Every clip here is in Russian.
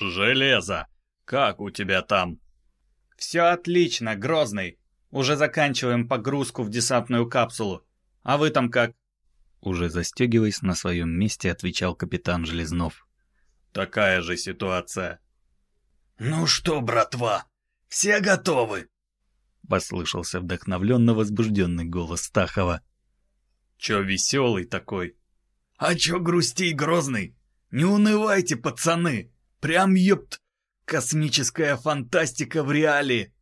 «Железо! Как у тебя там?» «Все отлично, Грозный. Уже заканчиваем погрузку в десантную капсулу. А вы там как?» Уже застегиваясь на своем месте, отвечал капитан Железнов. «Такая же ситуация». «Ну что, братва, все готовы?» Послышался вдохновленно возбужденный голос Стахова. «Чё веселый такой?» «А чё грустей, Грозный? Не унывайте, пацаны! Прям ёпт! Космическая фантастика в реале!»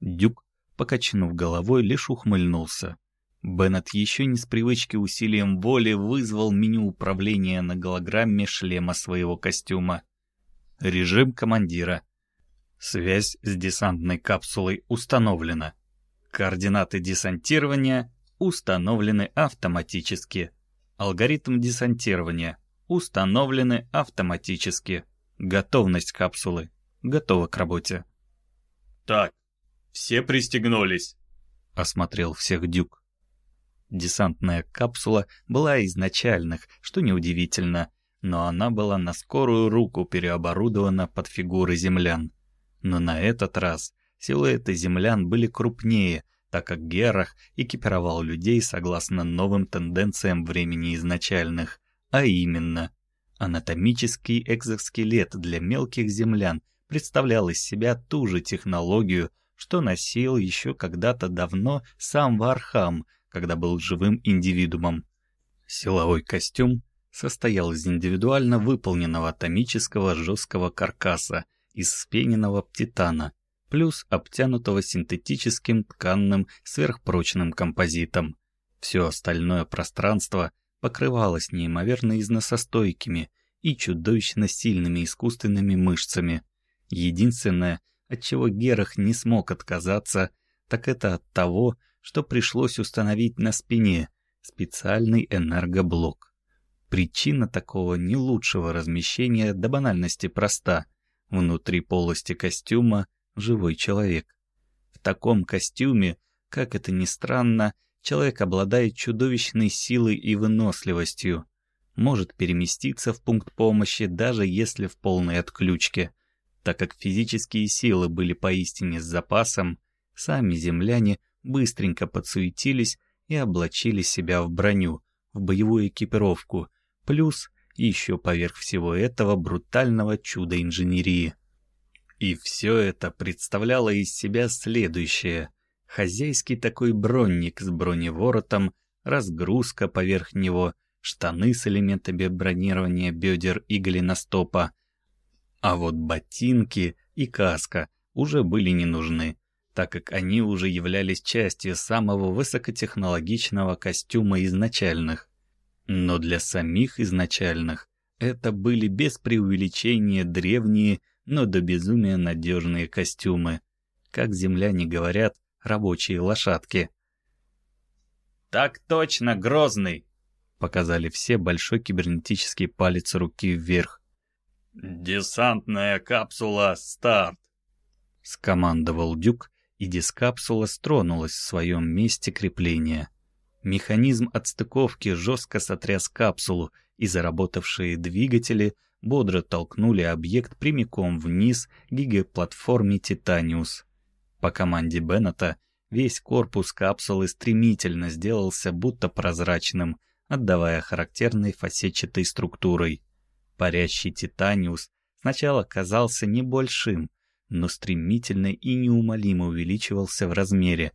Дюк, покачнув головой, лишь ухмыльнулся. Беннет еще не с привычки усилием воли вызвал меню управления на голограмме шлема своего костюма. Режим командира. Связь с десантной капсулой установлена. Координаты десантирования установлены автоматически. Алгоритм десантирования установлены автоматически. Готовность капсулы. Готова к работе. «Так, все пристегнулись», — осмотрел всех Дюк. Десантная капсула была из начальных, что неудивительно, но она была на скорую руку переоборудована под фигуры землян. Но на этот раз силуэты землян были крупнее, так как Герах экипировал людей согласно новым тенденциям времени изначальных, а именно, анатомический экзоскелет для мелких землян представлял из себя ту же технологию, что носил еще когда-то давно сам Вархам — когда был живым индивидуумом. Силовой костюм состоял из индивидуально выполненного анатомического жесткого каркаса из спененного титана, плюс обтянутого синтетическим тканным сверхпрочным композитом. Все остальное пространство покрывалось неимоверно износостойкими и чудовищно сильными искусственными мышцами. Единственное, от чего Герах не смог отказаться, так это от того, что пришлось установить на спине специальный энергоблок. Причина такого не лучшего размещения до банальности проста. Внутри полости костюма живой человек. В таком костюме, как это ни странно, человек обладает чудовищной силой и выносливостью, может переместиться в пункт помощи, даже если в полной отключке. Так как физические силы были поистине с запасом, сами земляне – быстренько подсуетились и облачили себя в броню, в боевую экипировку, плюс еще поверх всего этого брутального чуда инженерии. И все это представляло из себя следующее. Хозяйский такой бронник с броневоротом, разгрузка поверх него, штаны с элементами бронирования бедер и голеностопа. А вот ботинки и каска уже были не нужны так как они уже являлись частью самого высокотехнологичного костюма изначальных. Но для самих изначальных это были без преувеличения древние, но до безумия надежные костюмы. Как земляне говорят, рабочие лошадки. «Так точно, Грозный!» Показали все большой кибернетический палец руки вверх. «Десантная капсула «Старт», — скомандовал Дюк, и дискапсула стронулась в своем месте крепления. Механизм отстыковки жестко сотряс капсулу, и заработавшие двигатели бодро толкнули объект прямиком вниз к гигаплатформе «Титаниус». По команде Беннета весь корпус капсулы стремительно сделался будто прозрачным, отдавая характерной фасетчатой структурой. Парящий «Титаниус» сначала казался небольшим, но стремительно и неумолимо увеличивался в размере,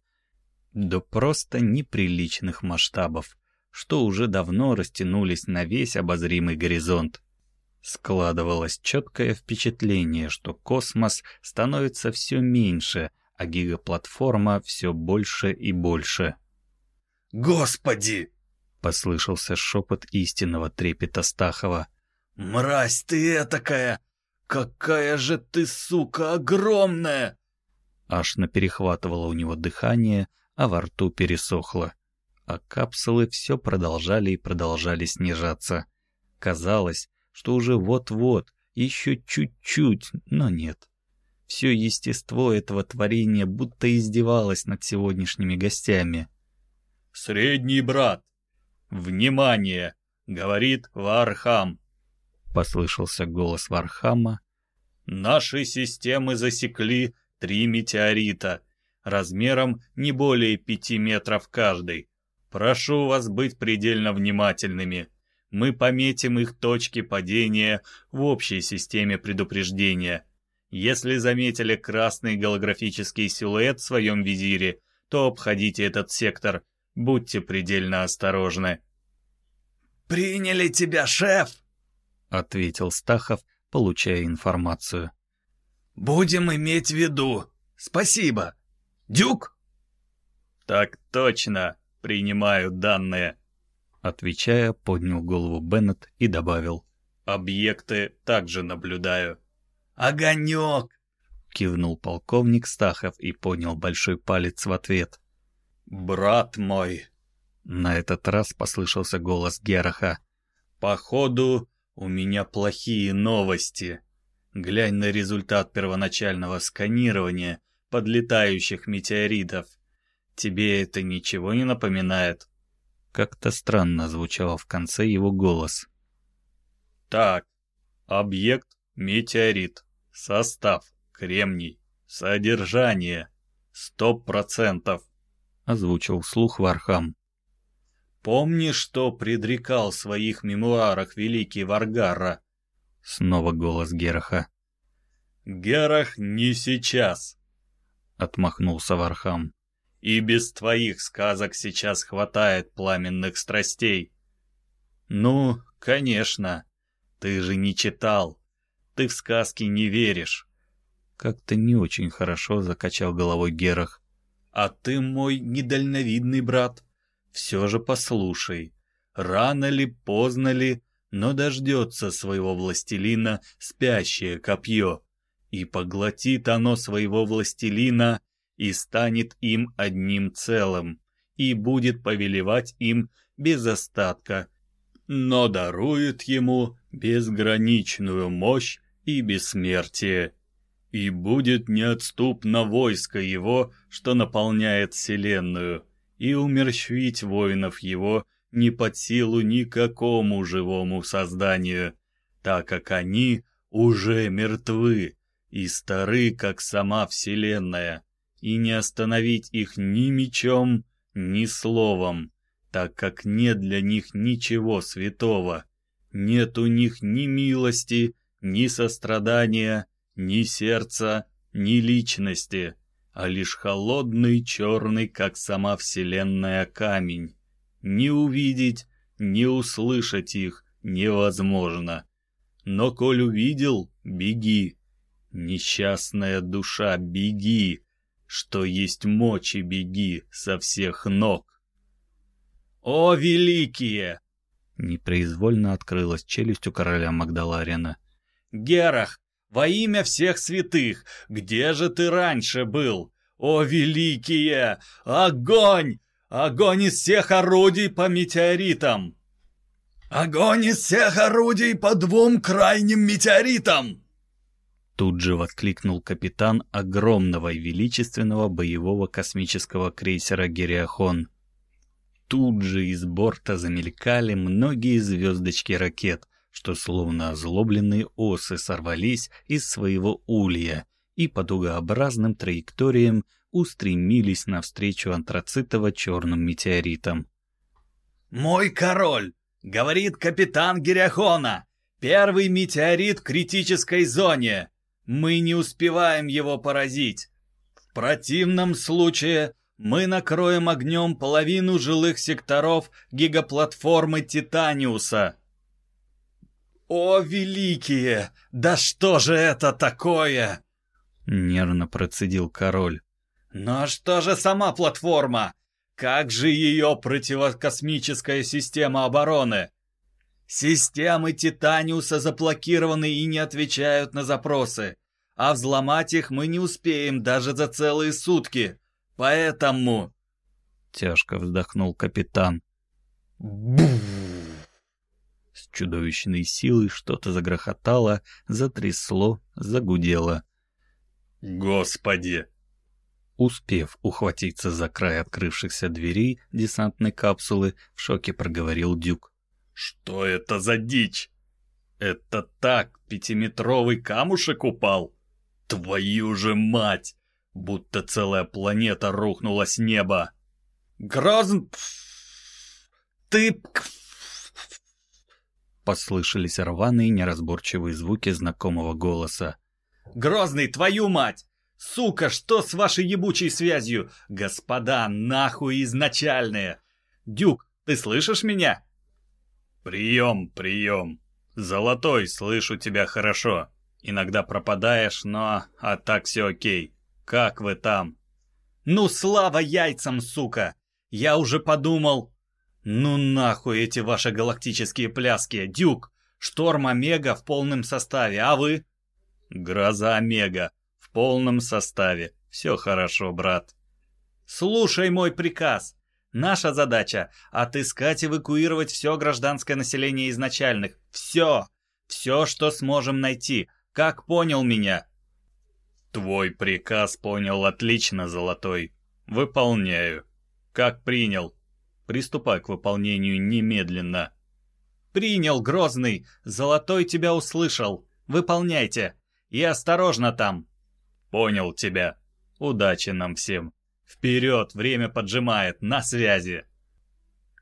до просто неприличных масштабов, что уже давно растянулись на весь обозримый горизонт. Складывалось четкое впечатление, что космос становится все меньше, а гигаплатформа все больше и больше. «Господи!» — послышался шепот истинного трепета Стахова. «Мразь ты этакая! «Какая же ты, сука, огромная!» Аж наперехватывало у него дыхание, а во рту пересохло. А капсулы все продолжали и продолжали снижаться. Казалось, что уже вот-вот, еще чуть-чуть, но нет. Все естество этого творения будто издевалось над сегодняшними гостями. «Средний брат! Внимание!» — говорит Вархам. Послышался голос Вархама, Наши системы засекли три метеорита, размером не более пяти метров каждый. Прошу вас быть предельно внимательными. Мы пометим их точки падения в общей системе предупреждения. Если заметили красный голографический силуэт в своем визире, то обходите этот сектор. Будьте предельно осторожны. «Приняли тебя, шеф!» — ответил Стахов, получая информацию. «Будем иметь в виду. Спасибо. Дюк?» «Так точно. Принимаю данные». Отвечая, поднял голову Беннет и добавил. «Объекты также наблюдаю». «Огонек!» — кивнул полковник Стахов и поднял большой палец в ответ. «Брат мой!» На этот раз послышался голос Гераха. «Походу, у меня плохие новости. Глянь на результат первоначального сканирования подлетающих метеоритов. Тебе это ничего не напоминает?» Как-то странно звучало в конце его голос. «Так, объект — метеорит. Состав — кремний. Содержание — сто процентов», — озвучил вслух Вархам. Помни, что предрекал в своих мемуарах великий Варгара?» Снова голос Гераха. «Герах не сейчас», — отмахнулся Вархам. «И без твоих сказок сейчас хватает пламенных страстей». «Ну, конечно. Ты же не читал. Ты в сказки не веришь». Как-то не очень хорошо закачал головой Герах. «А ты мой недальновидный брат. Все же послушай. Рано ли, поздно ли, но дождется своего властелина спящее копье, и поглотит оно своего властелина, и станет им одним целым, и будет повелевать им без остатка, но дарует ему безграничную мощь и бессмертие. И будет неотступно войско его, что наполняет вселенную, и умерщвить воинов его не под силу никакому живому созданию, так как они уже мертвы и стары, как сама вселенная, и не остановить их ни мечом, ни словом, так как нет для них ничего святого, нет у них ни милости, ни сострадания, ни сердца, ни личности, а лишь холодный черный, как сама вселенная, камень. Не увидеть, не услышать их невозможно. Но коль увидел, беги. Несчастная душа, беги. Что есть мочи, беги со всех ног. О, великие! Непроизвольно открылась челюсть у короля Магдаларина. Герах, во имя всех святых, где же ты раньше был? О, великие! Огонь! Огонь из всех орудий по метеоритам! Огонь из всех орудий по двум крайним метеоритам! Тут же воскликнул капитан огромного и величественного боевого космического крейсера «Гериахон». Тут же из борта замелькали многие звездочки ракет, что словно озлобленные осы сорвались из своего улья и по дугообразным траекториям устремились навстречу антрацитово-черным метеоритам. «Мой король!» — говорит капитан Геряхона. «Первый метеорит в критической зоне. Мы не успеваем его поразить. В противном случае мы накроем огнем половину жилых секторов гигаплатформы Титаниуса». «О, великие! Да что же это такое?» Нервно процедил король. «Ну а что же сама платформа? Как же ее противокосмическая система обороны?» «Системы Титаниуса заблокированы и не отвечают на запросы, а взломать их мы не успеем даже за целые сутки, поэтому...» Тяжко вздохнул капитан. С чудовищной силой что-то загрохотало, затрясло, загудело. «Господи!» Успев ухватиться за край открывшихся дверей десантной капсулы, в шоке проговорил Дюк. «Что это за дичь?» Это так, пятиметровый камушек упал? Твою же мать! Будто целая планета рухнула с неба. Грозн... Ты... Послышались рваные неразборчивые звуки знакомого голоса. «Грозный, твою мать! Сука, что с вашей ебучей связью? Господа, нахуй изначальные! Дюк, ты слышишь меня?» «Прием, прием. Золотой, слышу тебя хорошо. Иногда пропадаешь, но... А так все окей. Как вы там?» «Ну, слава яйцам, сука! Я уже подумал...» «Ну нахуй эти ваши галактические пляски, Дюк! Шторм Омега в полном составе, а вы?» «Гроза Омега в полном составе. Все хорошо, брат». «Слушай мой приказ. Наша задача — отыскать и эвакуировать все гражданское население изначальных. Все! Все, что сможем найти. Как понял меня?» «Твой приказ понял отлично, Золотой. Выполняю. Как принял. Приступай к выполнению немедленно». «Принял, Грозный. Золотой тебя услышал. Выполняйте. И осторожно там». «Понял тебя. Удачи нам всем. Вперед, время поджимает. На связи».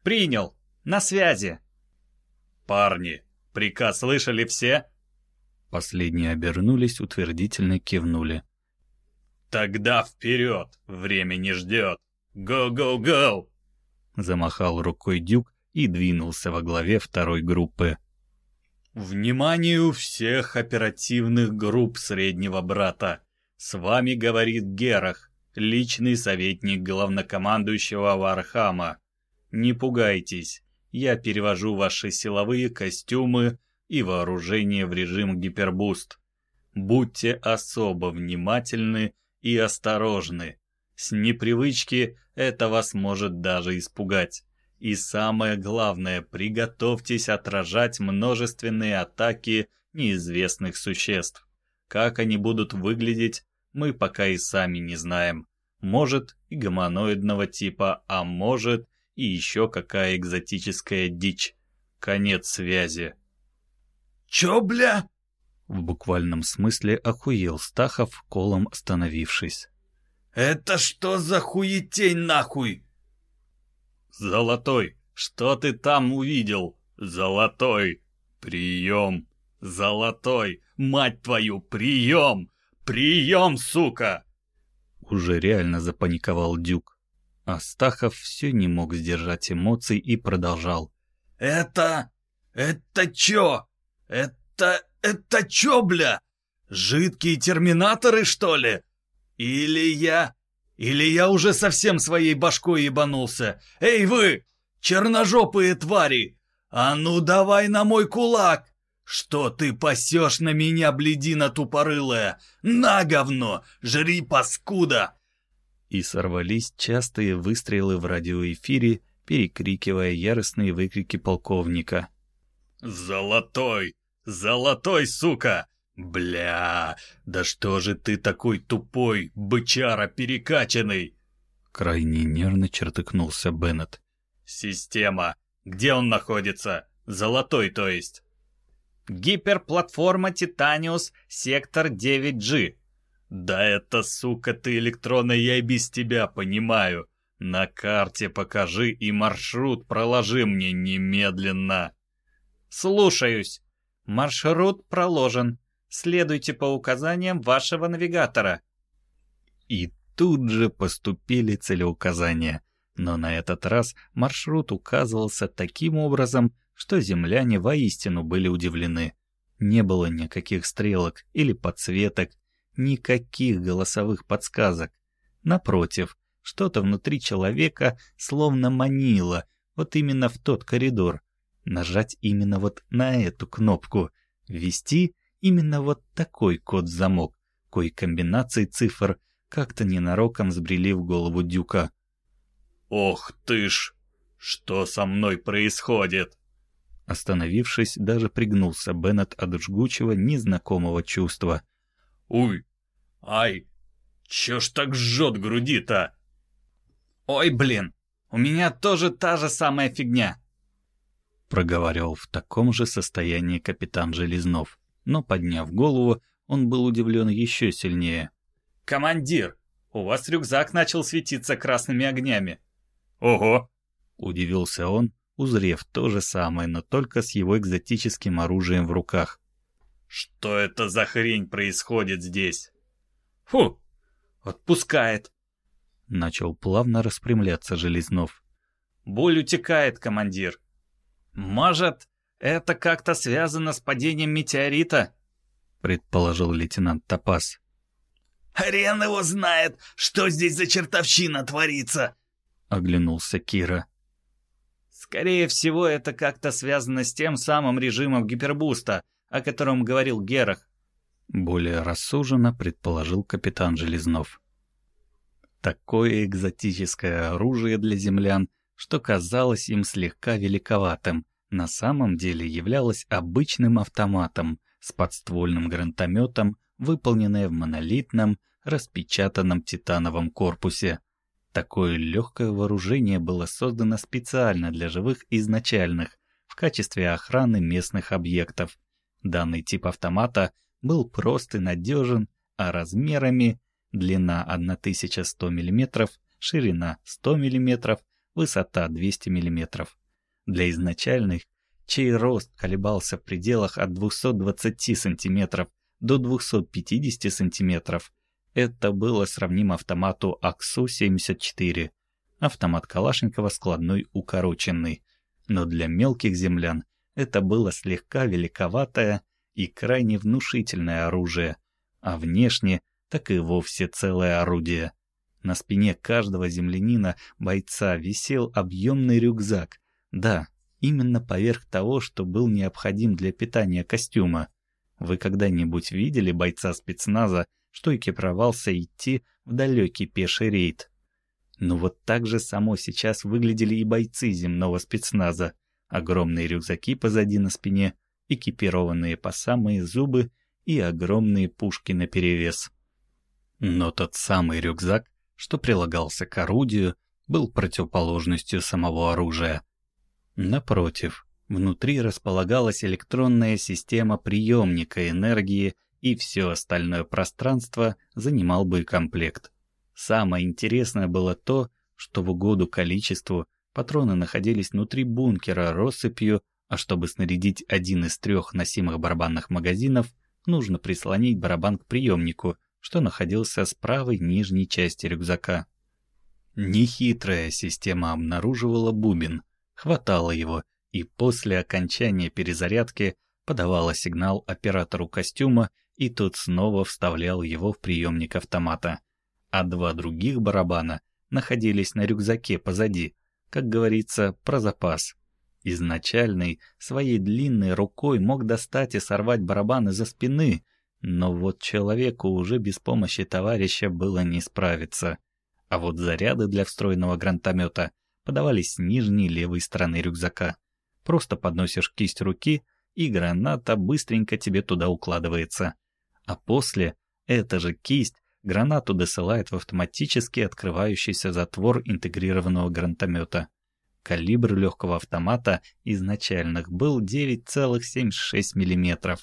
«Принял. На связи». «Парни, приказ слышали все?» Последние обернулись, утвердительно кивнули. «Тогда вперед! Время не ждет! Го-го-го!» Замахал рукой Дюк и двинулся во главе второй группы. «Вниманию всех оперативных групп Среднего Брата! С вами говорит Герах, личный советник главнокомандующего Вархама. Не пугайтесь, я перевожу ваши силовые костюмы и вооружение в режим гипербуст. Будьте особо внимательны и осторожны. С непривычки это вас может даже испугать. И самое главное, приготовьтесь отражать множественные атаки неизвестных существ. Как они будут выглядеть, мы пока и сами не знаем. Может и гуманоидного типа, а может и еще какая экзотическая дичь. Конец связи. «Чё, бля?» В буквальном смысле охуел Стахов, колом остановившись. «Это что за хуетень нахуй?» «Золотой, что ты там увидел? Золотой, прием! Золотой, мать твою, прием! Прием, сука!» Уже реально запаниковал Дюк. Астахов все не мог сдержать эмоций и продолжал. «Это... это чё? Это... это чё, бля? Жидкие терминаторы, что ли? Или я... Или я уже совсем своей башкой ебанулся? Эй вы, черножопые твари! А ну давай на мой кулак! Что ты пасешь на меня, бледина тупорылая? На, говно! Жри, паскуда!» И сорвались частые выстрелы в радиоэфире, перекрикивая яростные выкрики полковника. «Золотой! Золотой, сука! «Бля, да что же ты такой тупой, бычара перекачанный?» Крайне нервно чертыкнулся Беннет. «Система. Где он находится? Золотой, то есть?» «Гиперплатформа Титаниус, сектор 9G». «Да это, сука, ты электронная, я и без тебя понимаю. На карте покажи и маршрут проложи мне немедленно». «Слушаюсь. Маршрут проложен. Следуйте по указаниям вашего навигатора». И тут же поступили целеуказания, но на этот раз маршрут указывался таким образом, что земляне воистину были удивлены. Не было никаких стрелок или подсветок, никаких голосовых подсказок. Напротив, что-то внутри человека словно манило вот именно в тот коридор. Нажать именно вот на эту кнопку «Ввести» Именно вот такой код-замок, кой комбинации цифр как-то ненароком сбрели в голову Дюка. «Ох ты ж! Что со мной происходит?» Остановившись, даже пригнулся Беннет от жгучего, незнакомого чувства. «Уй! Ай! Чё ж так жжет груди-то?» «Ой, блин! У меня тоже та же самая фигня!» Проговаривал в таком же состоянии капитан Железнов, но, подняв голову, он был удивлен еще сильнее. «Командир, у вас рюкзак начал светиться красными огнями». «Ого!» — удивился он, узрев то же самое, но только с его экзотическим оружием в руках. «Что это за хрень происходит здесь?» «Фу! Отпускает!» Начал плавно распрямляться Железнов. «Боль утекает, командир. Может, это как-то связано с падением метеорита?» Предположил лейтенант Топас. «Хрен его знает, что здесь за чертовщина творится!» Оглянулся Кира. Скорее всего, это как-то связано с тем самым режимом гипербуста, о котором говорил Герах. Более рассуженно предположил капитан Железнов. Такое экзотическое оружие для землян, что казалось им слегка великоватым, на самом деле являлось обычным автоматом с подствольным гранатометом, выполненное в монолитном, распечатанном титановом корпусе. Такое легкое вооружение было создано специально для живых изначальных в качестве охраны местных объектов. Данный тип автомата был прост и надежен, а размерами длина 1100 мм, ширина 100 мм, высота 200 мм. Для изначальных, чей рост колебался в пределах от 220 см до 250 см, это было сравнимо автомату АКСУ-74, автомат Калашникова складной укороченный. Но для мелких землян это было слегка великоватое и крайне внушительное оружие, а внешне так и вовсе целое орудие. На спине каждого землянина бойца висел объемный рюкзак. Да, именно поверх того, что был необходим для питания костюма. Вы когда-нибудь видели бойца спецназа, что экипировался идти в далекий пеший рейд. Ну вот так же само сейчас выглядели и бойцы земного спецназа. Огромные рюкзаки позади на спине, экипированные по самые зубы и огромные пушки наперевес. Но тот самый рюкзак, что прилагался к орудию, был противоположностью самого оружия. Напротив, внутри располагалась электронная система приемника энергии и все остальное пространство занимал боекомплект. Самое интересное было то, что в угоду количеству патроны находились внутри бункера россыпью, а чтобы снарядить один из трех носимых барабанных магазинов, нужно прислонить барабан к приемнику, что находился с правой нижней части рюкзака. Нехитрая система обнаруживала бубен, хватала его и после окончания перезарядки подавала сигнал оператору костюма и тот снова вставлял его в приемник автомата. А два других барабана находились на рюкзаке позади, как говорится, про запас. Изначальный своей длинной рукой мог достать и сорвать барабан из-за спины, но вот человеку уже без помощи товарища было не справиться. А вот заряды для встроенного гранатомета подавались с нижней левой стороны рюкзака. Просто подносишь кисть руки, и граната быстренько тебе туда укладывается а после эта же кисть гранату досылает в автоматически открывающийся затвор интегрированного гранатомета. Калибр легкого автомата изначальных был 9,76 мм,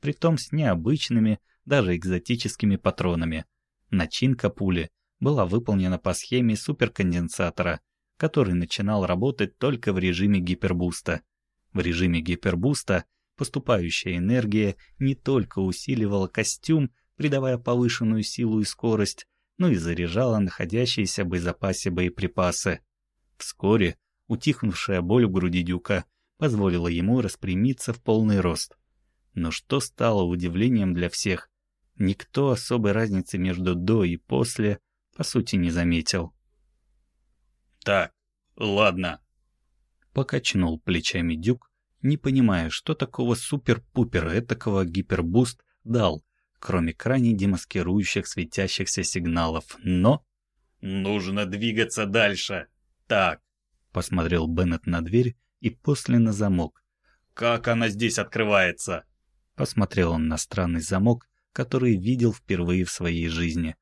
притом с необычными, даже экзотическими патронами. Начинка пули была выполнена по схеме суперконденсатора, который начинал работать только в режиме гипербуста. В режиме гипербуста – Поступающая энергия не только усиливала костюм, придавая повышенную силу и скорость, но и заряжала находящиеся в боезапасе боеприпасы. Вскоре утихнувшая боль в груди дюка позволила ему распрямиться в полный рост. Но что стало удивлением для всех, никто особой разницы между до и после, по сути, не заметил. «Так, ладно», — покачнул плечами Дюк, не понимая, что такого супер-пупер этакого гипербуст дал, кроме крайне демаскирующих светящихся сигналов, но... «Нужно двигаться дальше! Так!» — посмотрел Беннет на дверь и после на замок. «Как она здесь открывается?» Посмотрел он на странный замок, который видел впервые в своей жизни.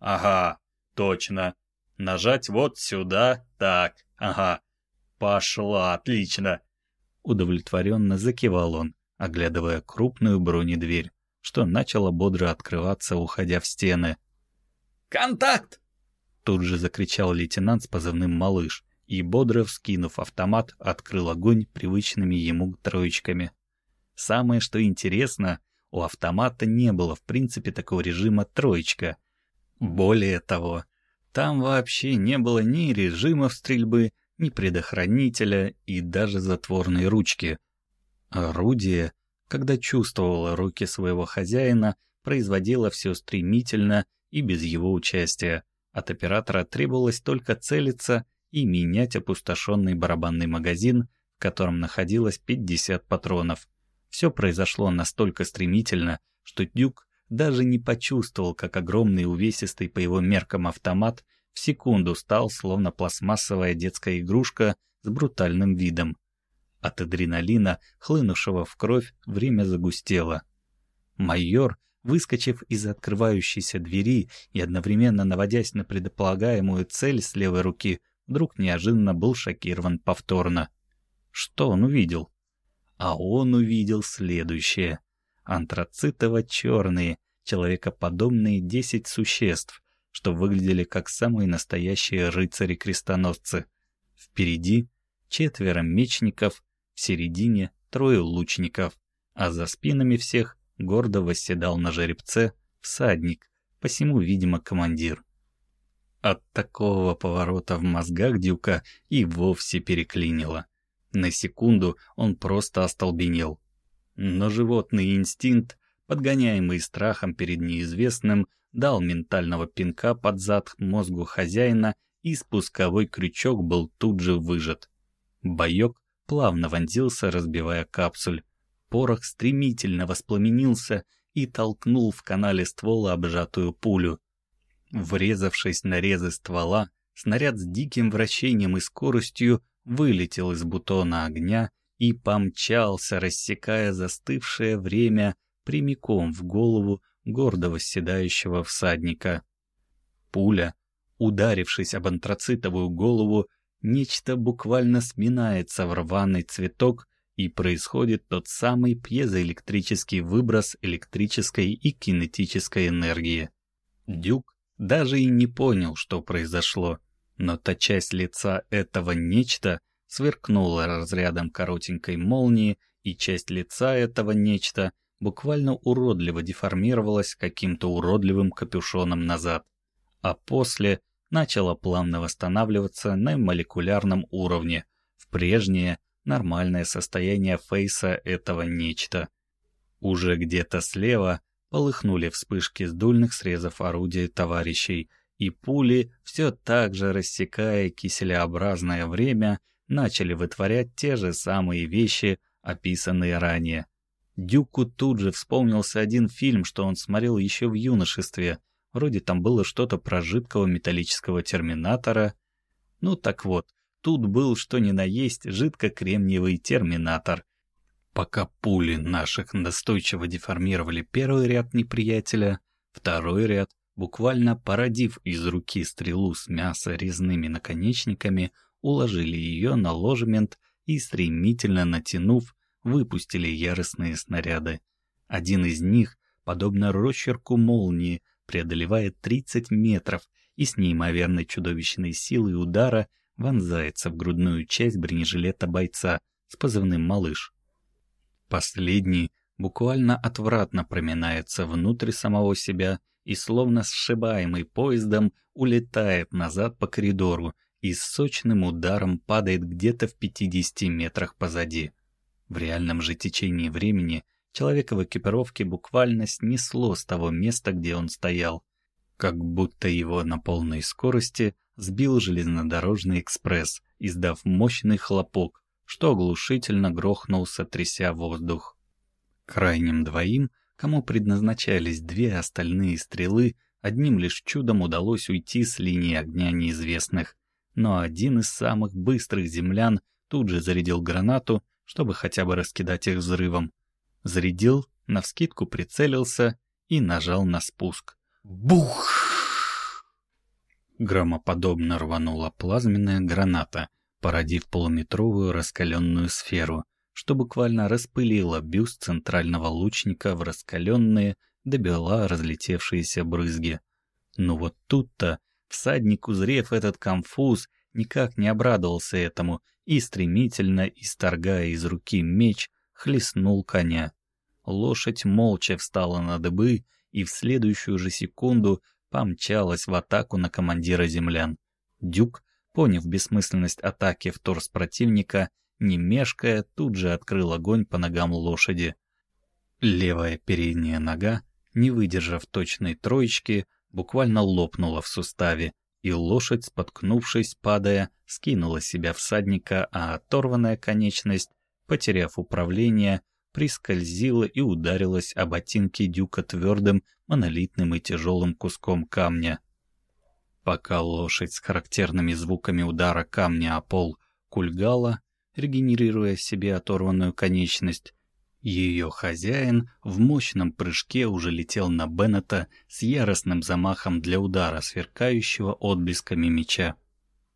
«Ага, точно. Нажать вот сюда, так, ага. Пошла, отлично. Удовлетворенно закивал он, оглядывая крупную бронедверь, что начало бодро открываться, уходя в стены. «Контакт!» Тут же закричал лейтенант с позывным «Малыш», и, бодро вскинув автомат, открыл огонь привычными ему троечками. Самое что интересно, у автомата не было в принципе такого режима «троечка». Более того, там вообще не было ни режимов стрельбы, ни предохранителя и даже затворной ручки. Орудие, когда чувствовало руки своего хозяина, производило все стремительно и без его участия. От оператора требовалось только целиться и менять опустошенный барабанный магазин, в котором находилось 50 патронов. Все произошло настолько стремительно, что Дюк даже не почувствовал, как огромный увесистый по его меркам автомат в секунду стал словно пластмассовая детская игрушка с брутальным видом. От адреналина, хлынувшего в кровь, время загустело. Майор, выскочив из открывающейся двери и одновременно наводясь на предполагаемую цель с левой руки, вдруг неожиданно был шокирован повторно. Что он увидел? А он увидел следующее. Антрацитово-черные, человекоподобные десять существ, что выглядели как самые настоящие рыцари-крестоносцы. Впереди четверо мечников, в середине трое лучников, а за спинами всех гордо восседал на жеребце всадник, посему, видимо, командир. От такого поворота в мозгах Дюка и вовсе переклинило. На секунду он просто остолбенел. Но животный инстинкт, подгоняемый страхом перед неизвестным, дал ментального пинка под зад мозгу хозяина, и спусковой крючок был тут же выжат. Боек плавно вонзился, разбивая капсуль. Порох стремительно воспламенился и толкнул в канале ствола обжатую пулю. Врезавшись на резы ствола, снаряд с диким вращением и скоростью вылетел из бутона огня и помчался, рассекая застывшее время прямиком в голову гордо восседающего всадника. Пуля, ударившись об антрацитовую голову, нечто буквально сминается в рваный цветок, и происходит тот самый пьезоэлектрический выброс электрической и кинетической энергии. Дюк даже и не понял, что произошло, но та часть лица этого нечто сверкнула разрядом коротенькой молнии, и часть лица этого нечто буквально уродливо деформировалась каким-то уродливым капюшоном назад, а после начала плавно восстанавливаться на молекулярном уровне в прежнее нормальное состояние фейса этого нечто. Уже где-то слева полыхнули вспышки с дульных срезов орудия товарищей, и пули, все так же рассекая киселеобразное время, начали вытворять те же самые вещи, описанные ранее. Дюку тут же вспомнился один фильм, что он смотрел еще в юношестве. Вроде там было что-то про жидкого металлического терминатора. Ну так вот, тут был что ни на есть жидко-кремниевый терминатор, Пока пули наших настойчиво деформировали первый ряд неприятеля, второй ряд, буквально породив из руки стрелу с мяса резными наконечниками, уложили ее на ложемент и, стремительно натянув, выпустили яростные снаряды. Один из них, подобно росчерку молнии, преодолевает 30 метров и с неимоверной чудовищной силой удара вонзается в грудную часть бронежилета бойца с позывным «Малыш». Последний буквально отвратно проминается внутрь самого себя и, словно сшибаемый поездом, улетает назад по коридору и с сочным ударом падает где-то в 50 метрах позади. В реальном же течении времени человека в экипировке буквально снесло с того места, где он стоял, как будто его на полной скорости сбил железнодорожный экспресс, издав мощный хлопок, что оглушительно грохнулся, тряся воздух. Крайним двоим, кому предназначались две остальные стрелы, одним лишь чудом удалось уйти с линии огня неизвестных, но один из самых быстрых землян тут же зарядил гранату, чтобы хотя бы раскидать их взрывом. Зарядил, навскидку прицелился и нажал на спуск. Бух! Громоподобно рванула плазменная граната — породив полуметровую раскаленную сферу, что буквально распылило бюст центрального лучника в раскаленные до бела разлетевшиеся брызги. Но вот тут-то всадник, узрев этот конфуз, никак не обрадовался этому и, стремительно исторгая из руки меч, хлестнул коня. Лошадь молча встала на дыбы и в следующую же секунду помчалась в атаку на командира землян. Дюк, поняв бессмысленность атаки в торс противника, не мешкая, тут же открыл огонь по ногам лошади. Левая передняя нога, не выдержав точной троечки, буквально лопнула в суставе, и лошадь, споткнувшись, падая, скинула себя всадника, а оторванная конечность, потеряв управление, прискользила и ударилась о ботинки дюка твердым, монолитным и тяжелым куском камня. Пока лошадь с характерными звуками удара камня о пол кульгала, регенерируя себе оторванную конечность, ее хозяин в мощном прыжке уже летел на Беннета с яростным замахом для удара, сверкающего отблесками меча.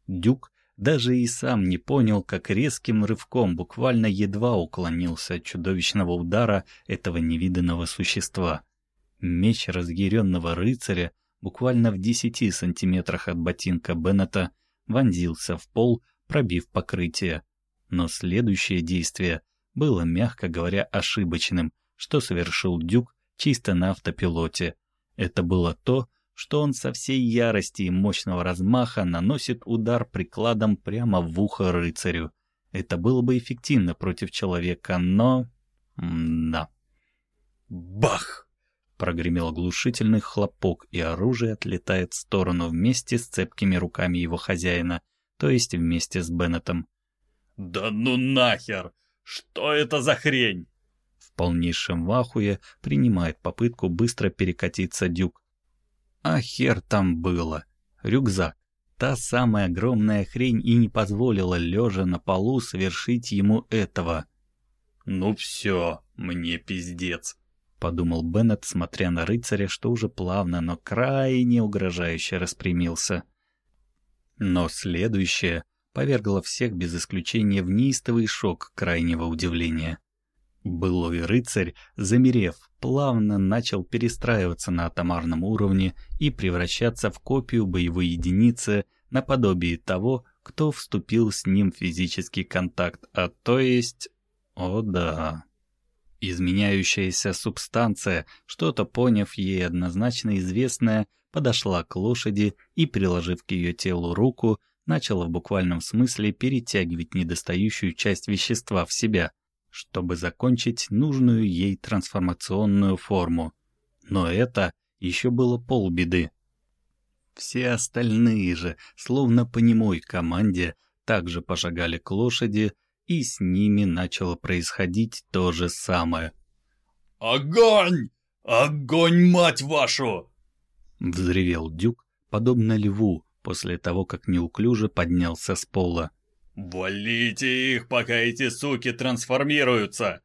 Дюк даже и сам не понял, как резким рывком буквально едва уклонился от чудовищного удара этого невиданного существа. Меч разъяренного рыцаря буквально в десяти сантиметрах от ботинка Беннета вонзился в пол, пробив покрытие. Но следующее действие было, мягко говоря, ошибочным, что совершил Дюк чисто на автопилоте. Это было то, что он со всей ярости и мощного размаха наносит удар прикладом прямо в ухо рыцарю. Это было бы эффективно против человека, но... М да. Бах! Прогремел оглушительный хлопок, и оружие отлетает в сторону вместе с цепкими руками его хозяина, то есть вместе с Беннетом. «Да ну нахер! Что это за хрень?» В полнейшем вахуе принимает попытку быстро перекатиться Дюк. А хер там было. Рюкзак. Та самая огромная хрень и не позволила, лежа на полу, совершить ему этого. «Ну все, мне пиздец», — подумал Беннет, смотря на рыцаря, что уже плавно, но крайне угрожающе распрямился. Но следующее повергло всех без исключения в неистовый шок крайнего удивления. Былой рыцарь, замерев, плавно начал перестраиваться на атомарном уровне и превращаться в копию боевой единицы наподобие того, кто вступил с ним в физический контакт, а то есть... О да... Изменяющаяся субстанция, что-то поняв ей однозначно известное, подошла к лошади и, приложив к ее телу руку, начала в буквальном смысле перетягивать недостающую часть вещества в себя — чтобы закончить нужную ей трансформационную форму. Но это еще было полбеды. Все остальные же, словно по немой команде, также пошагали к лошади, и с ними начало происходить то же самое. «Огонь! Огонь, мать вашу!» Взревел Дюк, подобно льву, после того, как неуклюже поднялся с пола. «Валите их, пока эти суки трансформируются!»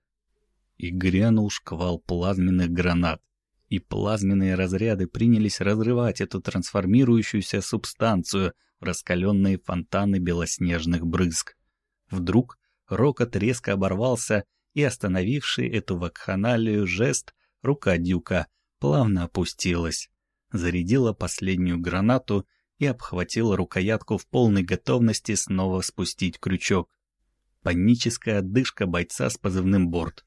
И грянул шквал плазменных гранат, и плазменные разряды принялись разрывать эту трансформирующуюся субстанцию в раскаленные фонтаны белоснежных брызг. Вдруг рокот резко оборвался, и остановивший эту вакханалию жест рука Дюка плавно опустилась, зарядила последнюю гранату — и обхватила рукоятку в полной готовности снова спустить крючок. Паническая отдышка бойца с позывным борт.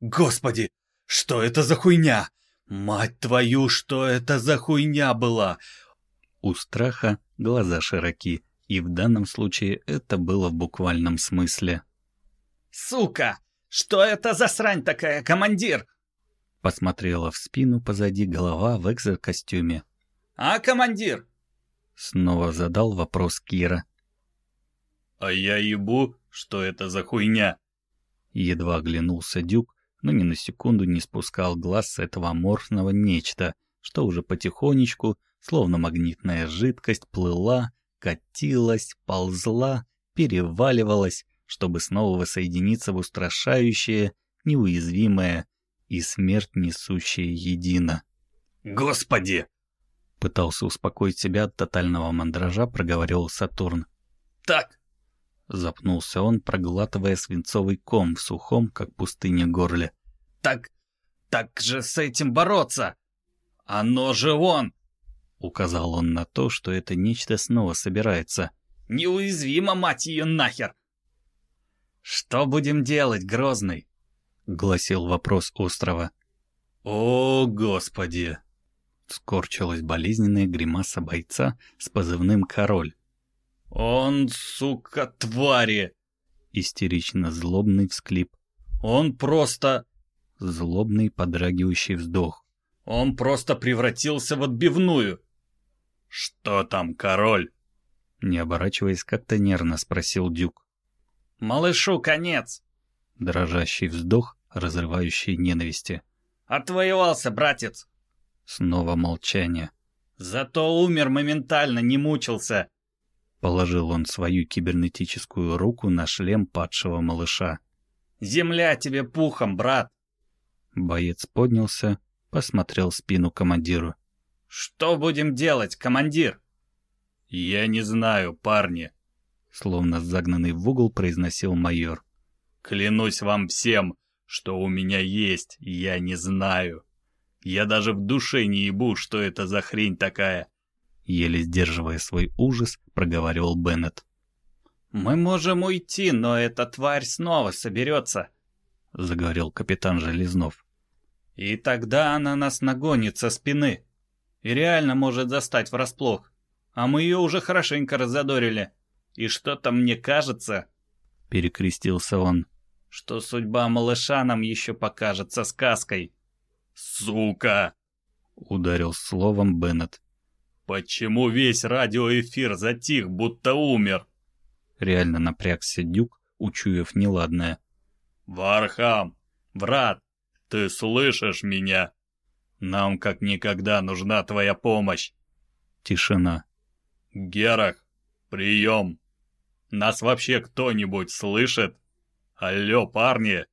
«Господи, что это за хуйня? Мать твою, что это за хуйня была?» У страха глаза широки, и в данном случае это было в буквальном смысле. «Сука! Что это за срань такая, командир?» Посмотрела в спину позади голова в экзокостюме. «А, командир, Снова задал вопрос Кира. «А я ебу, что это за хуйня?» Едва оглянулся Дюк, но ни на секунду не спускал глаз с этого аморфного нечто, что уже потихонечку, словно магнитная жидкость, плыла, катилась, ползла, переваливалась, чтобы снова воссоединиться в устрашающее, неуязвимое и смерть несущее едино. «Господи!» Пытался успокоить себя от тотального мандража, проговорил Сатурн. «Так, Запнулся он, проглатывая свинцовый ком в сухом, как пустыня, горле. «Так... так же с этим бороться! Оно же он!» Указал он на то, что это нечто снова собирается. «Неуязвимо, мать ее нахер!» «Что будем делать, Грозный?» — гласил вопрос острова. «О, Господи!» — скорчилась болезненная гримаса бойца с позывным «Король». «Он, сука, твари!» Истерично злобный всклип. «Он просто...» Злобный подрагивающий вздох. «Он просто превратился в отбивную!» «Что там, король?» Не оборачиваясь, как-то нервно спросил Дюк. «Малышу конец!» Дрожащий вздох, разрывающий ненависти. «Отвоевался, братец!» Снова молчание. «Зато умер моментально, не мучился!» Положил он свою кибернетическую руку на шлем падшего малыша. «Земля тебе пухом, брат!» Боец поднялся, посмотрел спину командиру. «Что будем делать, командир?» «Я не знаю, парни», — словно загнанный в угол произносил майор. «Клянусь вам всем, что у меня есть, я не знаю. Я даже в душе не ебу, что это за хрень такая». Еле сдерживая свой ужас, проговаривал Беннет. «Мы можем уйти, но эта тварь снова соберется», — заговорил капитан Железнов. «И тогда она нас нагонит со спины и реально может застать врасплох. А мы ее уже хорошенько раззадорили. И что-то мне кажется...» Перекрестился он. «Что судьба малыша нам еще покажется сказкой». «Сука!» — ударил словом Беннет. «Почему весь радиоэфир затих, будто умер?» Реально напрягся Дюк, учуяв неладное. «Вархам! Брат, ты слышишь меня? Нам как никогда нужна твоя помощь!» Тишина. «Герах, прием! Нас вообще кто-нибудь слышит? Алло, парни!»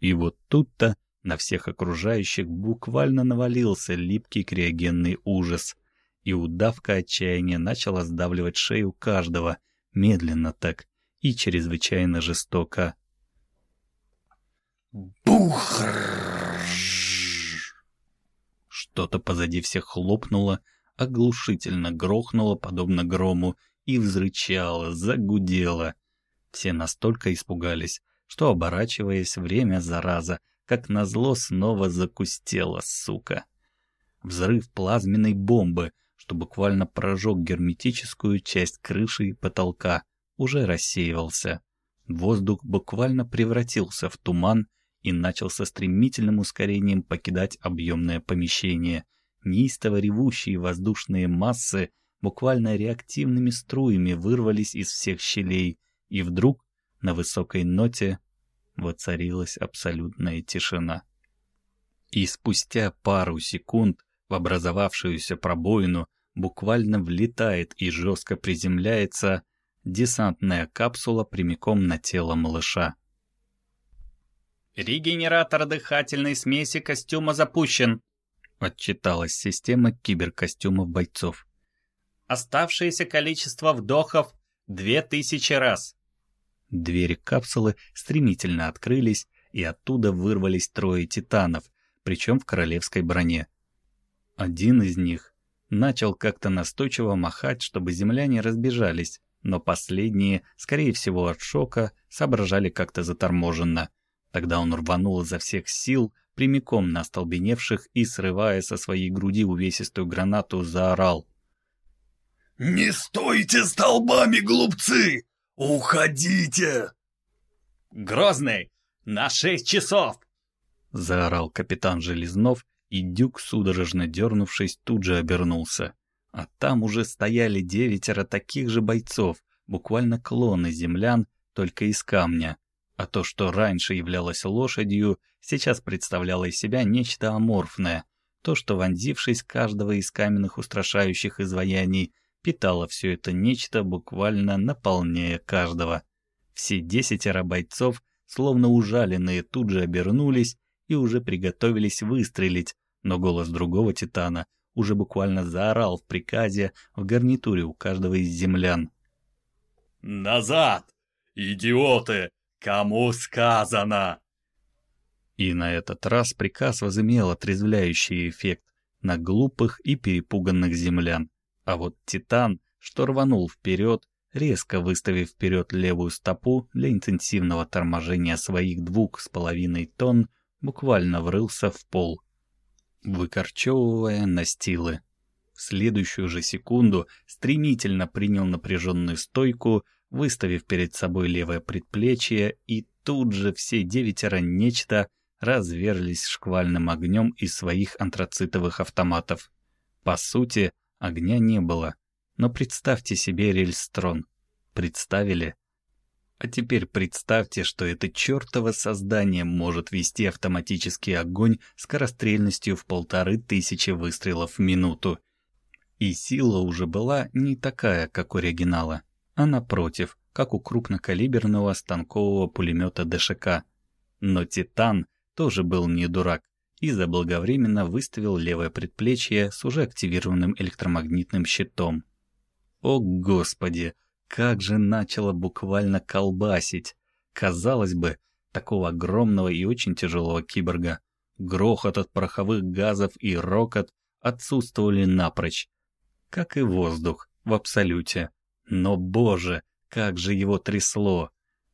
И вот тут-то на всех окружающих буквально навалился липкий криогенный ужас, и удавка отчаяния начала сдавливать шею каждого, медленно так и чрезвычайно жестоко. Бух! Что-то позади всех хлопнуло, оглушительно грохнуло, подобно грому, и взрычало, загудело. Все настолько испугались, что, оборачиваясь время зараза, как назло снова закустела, сука. Взрыв плазменной бомбы, что буквально прожег герметическую часть крыши и потолка, уже рассеивался. Воздух буквально превратился в туман и начал со стремительным ускорением покидать объемное помещение. Неистово ревущие воздушные массы буквально реактивными струями вырвались из всех щелей, и вдруг, на высокой ноте, воцарилась абсолютная тишина. И спустя пару секунд в образовавшуюся пробоину буквально влетает и жестко приземляется десантная капсула прямиком на тело малыша. «Регенератор дыхательной смеси костюма запущен», — отчиталась система киберкостюмов бойцов. «Оставшееся количество вдохов — две тысячи раз». Двери капсулы стремительно открылись, и оттуда вырвались трое титанов, причем в королевской броне. Один из них начал как-то настойчиво махать, чтобы земляне разбежались, но последние, скорее всего от шока, соображали как-то заторможенно. Тогда он рванул изо всех сил, прямиком на остолбеневших и, срывая со своей груди увесистую гранату, заорал. «Не стойте столбами, глупцы! Уходите!» «Грозный! На шесть часов!» — заорал капитан Железнов, и Дюк, судорожно дернувшись, тут же обернулся. А там уже стояли девятеро таких же бойцов, буквально клоны землян, только из камня. А то, что раньше являлось лошадью, сейчас представляло из себя нечто аморфное. То, что, вонзившись каждого из каменных устрашающих изваяний, питало все это нечто, буквально наполняя каждого. Все десятеро бойцов, словно ужаленные, тут же обернулись и уже приготовились выстрелить, но голос другого титана уже буквально заорал в приказе в гарнитуре у каждого из землян. «Назад! Идиоты! Кому сказано?» И на этот раз приказ возымел отрезвляющий эффект на глупых и перепуганных землян. А вот Титан, что рванул вперед, резко выставив вперед левую стопу для интенсивного торможения своих двух с половиной тонн, буквально врылся в пол, выкорчевывая настилы. В следующую же секунду стремительно принял напряженную стойку, выставив перед собой левое предплечье, и тут же все девятеро нечто разверлись шквальным огнем из своих антрацитовых автоматов. По сути, огня не было, но представьте себе рельстрон. Представили? А теперь представьте, что это чертово создание может вести автоматический огонь скорострельностью в полторы тысячи выстрелов в минуту. И сила уже была не такая, как у оригинала, а напротив, как у крупнокалиберного станкового пулемета ДШК. Но «Титан» тоже был не дурак и заблаговременно выставил левое предплечье с уже активированным электромагнитным щитом. О, Господи! Как же начало буквально колбасить! Казалось бы, такого огромного и очень тяжелого киборга. Грохот от пороховых газов и рокот отсутствовали напрочь. Как и воздух, в абсолюте. Но, боже, как же его трясло!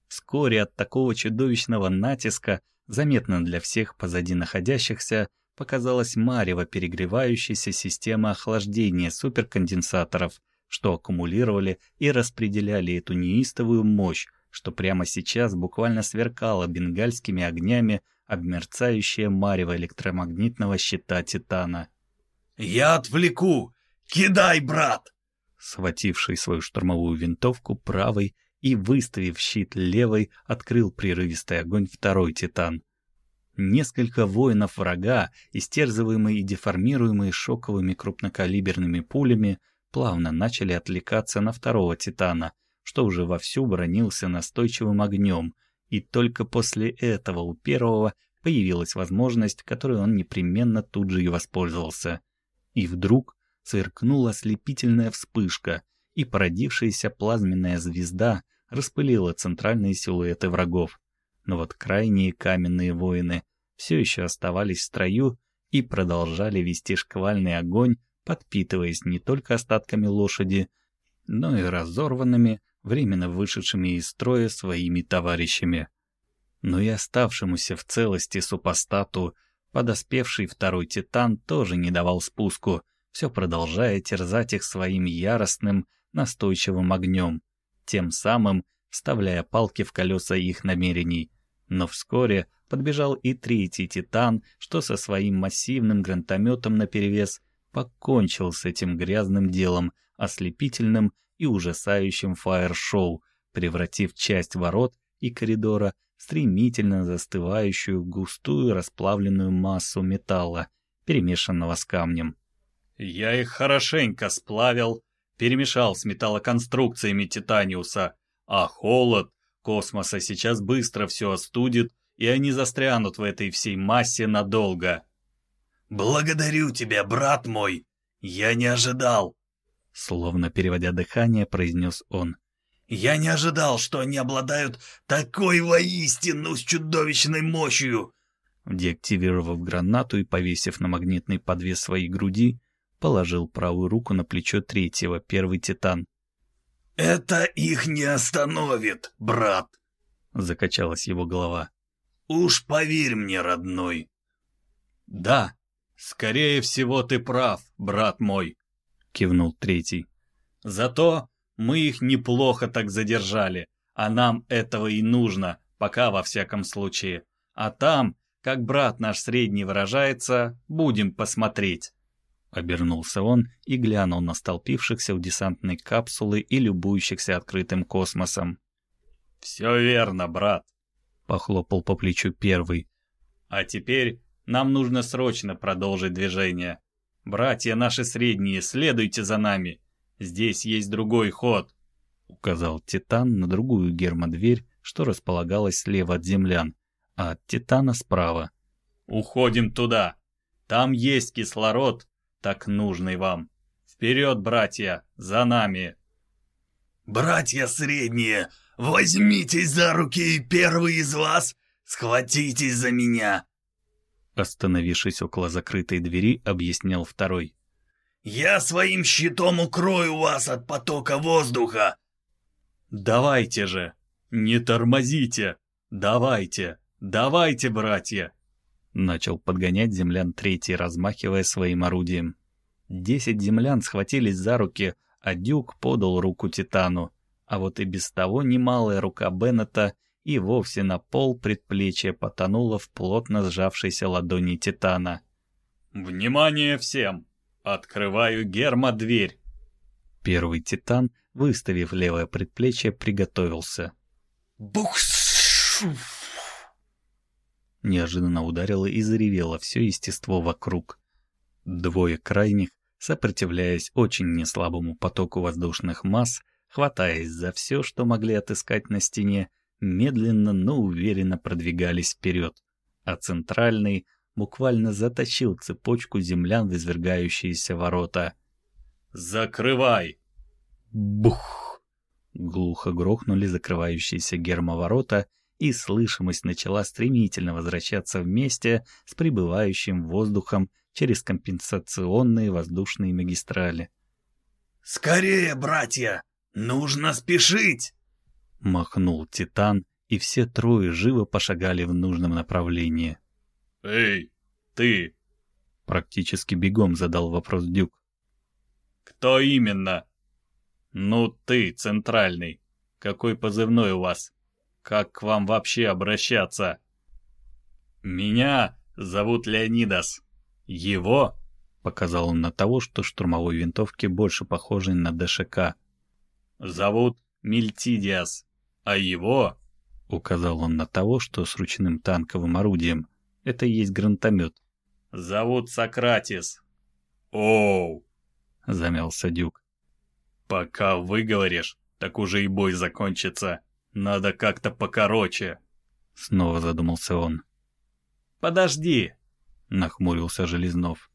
Вскоре от такого чудовищного натиска, заметно для всех позади находящихся, показалась марево перегревающаяся система охлаждения суперконденсаторов, что аккумулировали и распределяли эту неистовую мощь, что прямо сейчас буквально сверкало бенгальскими огнями обмерцающее марево электромагнитного щита Титана. «Я отвлеку! Кидай, брат!» Схвативший свою штурмовую винтовку правой и выставив щит левой, открыл прерывистый огонь второй Титан. Несколько воинов врага, истерзываемые и деформируемые шоковыми крупнокалиберными пулями, плавно начали отвлекаться на второго Титана, что уже вовсю бронился настойчивым огнем, и только после этого у первого появилась возможность, которой он непременно тут же и воспользовался. И вдруг сверкнула ослепительная вспышка, и породившаяся плазменная звезда распылила центральные силуэты врагов. Но вот крайние каменные воины все еще оставались в строю и продолжали вести шквальный огонь подпитываясь не только остатками лошади, но и разорванными, временно вышедшими из строя своими товарищами. Но и оставшемуся в целости супостату подоспевший второй титан тоже не давал спуску, все продолжая терзать их своим яростным, настойчивым огнем, тем самым вставляя палки в колеса их намерений. Но вскоре подбежал и третий титан, что со своим массивным гранатометом наперевес покончил с этим грязным делом, ослепительным и ужасающим фаер-шоу, превратив часть ворот и коридора в стремительно застывающую густую расплавленную массу металла, перемешанного с камнем. «Я их хорошенько сплавил, перемешал с металлоконструкциями Титаниуса, а холод космоса сейчас быстро все остудит, и они застрянут в этой всей массе надолго. «Благодарю тебя, брат мой! Я не ожидал!» Словно переводя дыхание, произнес он. «Я не ожидал, что они обладают такой воистину с чудовищной мощью!» Деактивировав гранату и повесив на магнитный подвес своей груди, положил правую руку на плечо третьего, первый титан. «Это их не остановит, брат!» Закачалась его голова. «Уж поверь мне, родной!» «Да!» «Скорее всего, ты прав, брат мой», — кивнул третий. «Зато мы их неплохо так задержали, а нам этого и нужно, пока во всяком случае. А там, как брат наш средний выражается, будем посмотреть». Обернулся он и глянул на столпившихся у десантной капсулы и любующихся открытым космосом. «Все верно, брат», — похлопал по плечу первый. «А теперь нам нужно срочно продолжить движение. Братья наши средние, следуйте за нами. Здесь есть другой ход. Указал Титан на другую гермодверь, что располагалась слева от землян, а от Титана справа. Уходим туда. Там есть кислород, так нужный вам. Вперед, братья, за нами. Братья средние, возьмитесь за руки, и первый из вас схватитесь за меня!» Остановившись около закрытой двери, объяснял второй. «Я своим щитом укрою вас от потока воздуха!» «Давайте же! Не тормозите! Давайте! Давайте, братья!» Начал подгонять землян третий, размахивая своим орудием. Десять землян схватились за руки, а Дюк подал руку Титану. А вот и без того немалая рука Беннета и вовсе на пол предплечья потонула в плотно сжавшейся ладони Титана. «Внимание всем! Открываю Герма дверь!» Первый Титан, выставив левое предплечье, приготовился. Бух! Неожиданно ударило и заревело все естество вокруг. Двое крайних, сопротивляясь очень неслабому потоку воздушных масс, хватаясь за все, что могли отыскать на стене, медленно, но уверенно продвигались вперед, а центральный буквально затащил цепочку землян в извергающиеся ворота. «Закрывай!» Бух! Глухо грохнули закрывающиеся гермоворота, и слышимость начала стремительно возвращаться вместе с прибывающим воздухом через компенсационные воздушные магистрали. «Скорее, братья! Нужно спешить!» Махнул Титан, и все трое живо пошагали в нужном направлении. «Эй, ты!» Практически бегом задал вопрос Дюк. «Кто именно?» «Ну, ты, центральный. Какой позывной у вас? Как к вам вообще обращаться?» «Меня зовут Леонидас. Его?» — показал он на того, что штурмовой винтовки больше похожей на ДШК. «Зовут Мильтидиас. А его?» — указал он на того, что с ручным танковым орудием. Это и есть гранатомет. «Зовут Сократис». «Оу!» — замялся Дюк. «Пока выговоришь, так уже и бой закончится. Надо как-то покороче». Снова задумался он. «Подожди!» — нахмурился Железнов.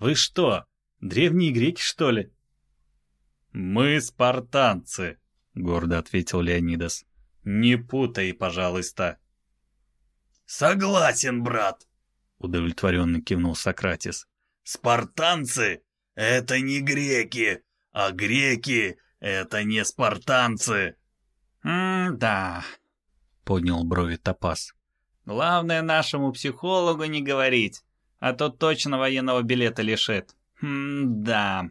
«Вы что, древние греки, что ли?» «Мы спартанцы», — гордо ответил Леонидас. «Не путай, пожалуйста». «Согласен, брат», — удовлетворенно кивнул Сократис. «Спартанцы — это не греки, а греки — это не спартанцы». «М-да», — поднял брови Топас. «Главное нашему психологу не говорить, а то точно военного билета лишит. М-да,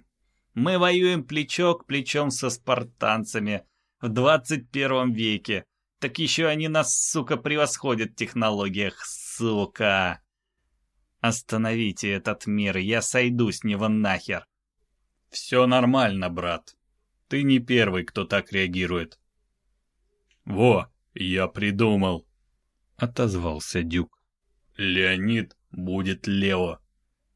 мы воюем плечо к плечом со спартанцами в 21 веке, так еще они нас, сука, превосходят в технологиях, сука. Остановите этот мир, я сойду с него нахер. Все нормально, брат. Ты не первый, кто так реагирует. Во, я придумал. Отозвался Дюк. Леонид будет Лео.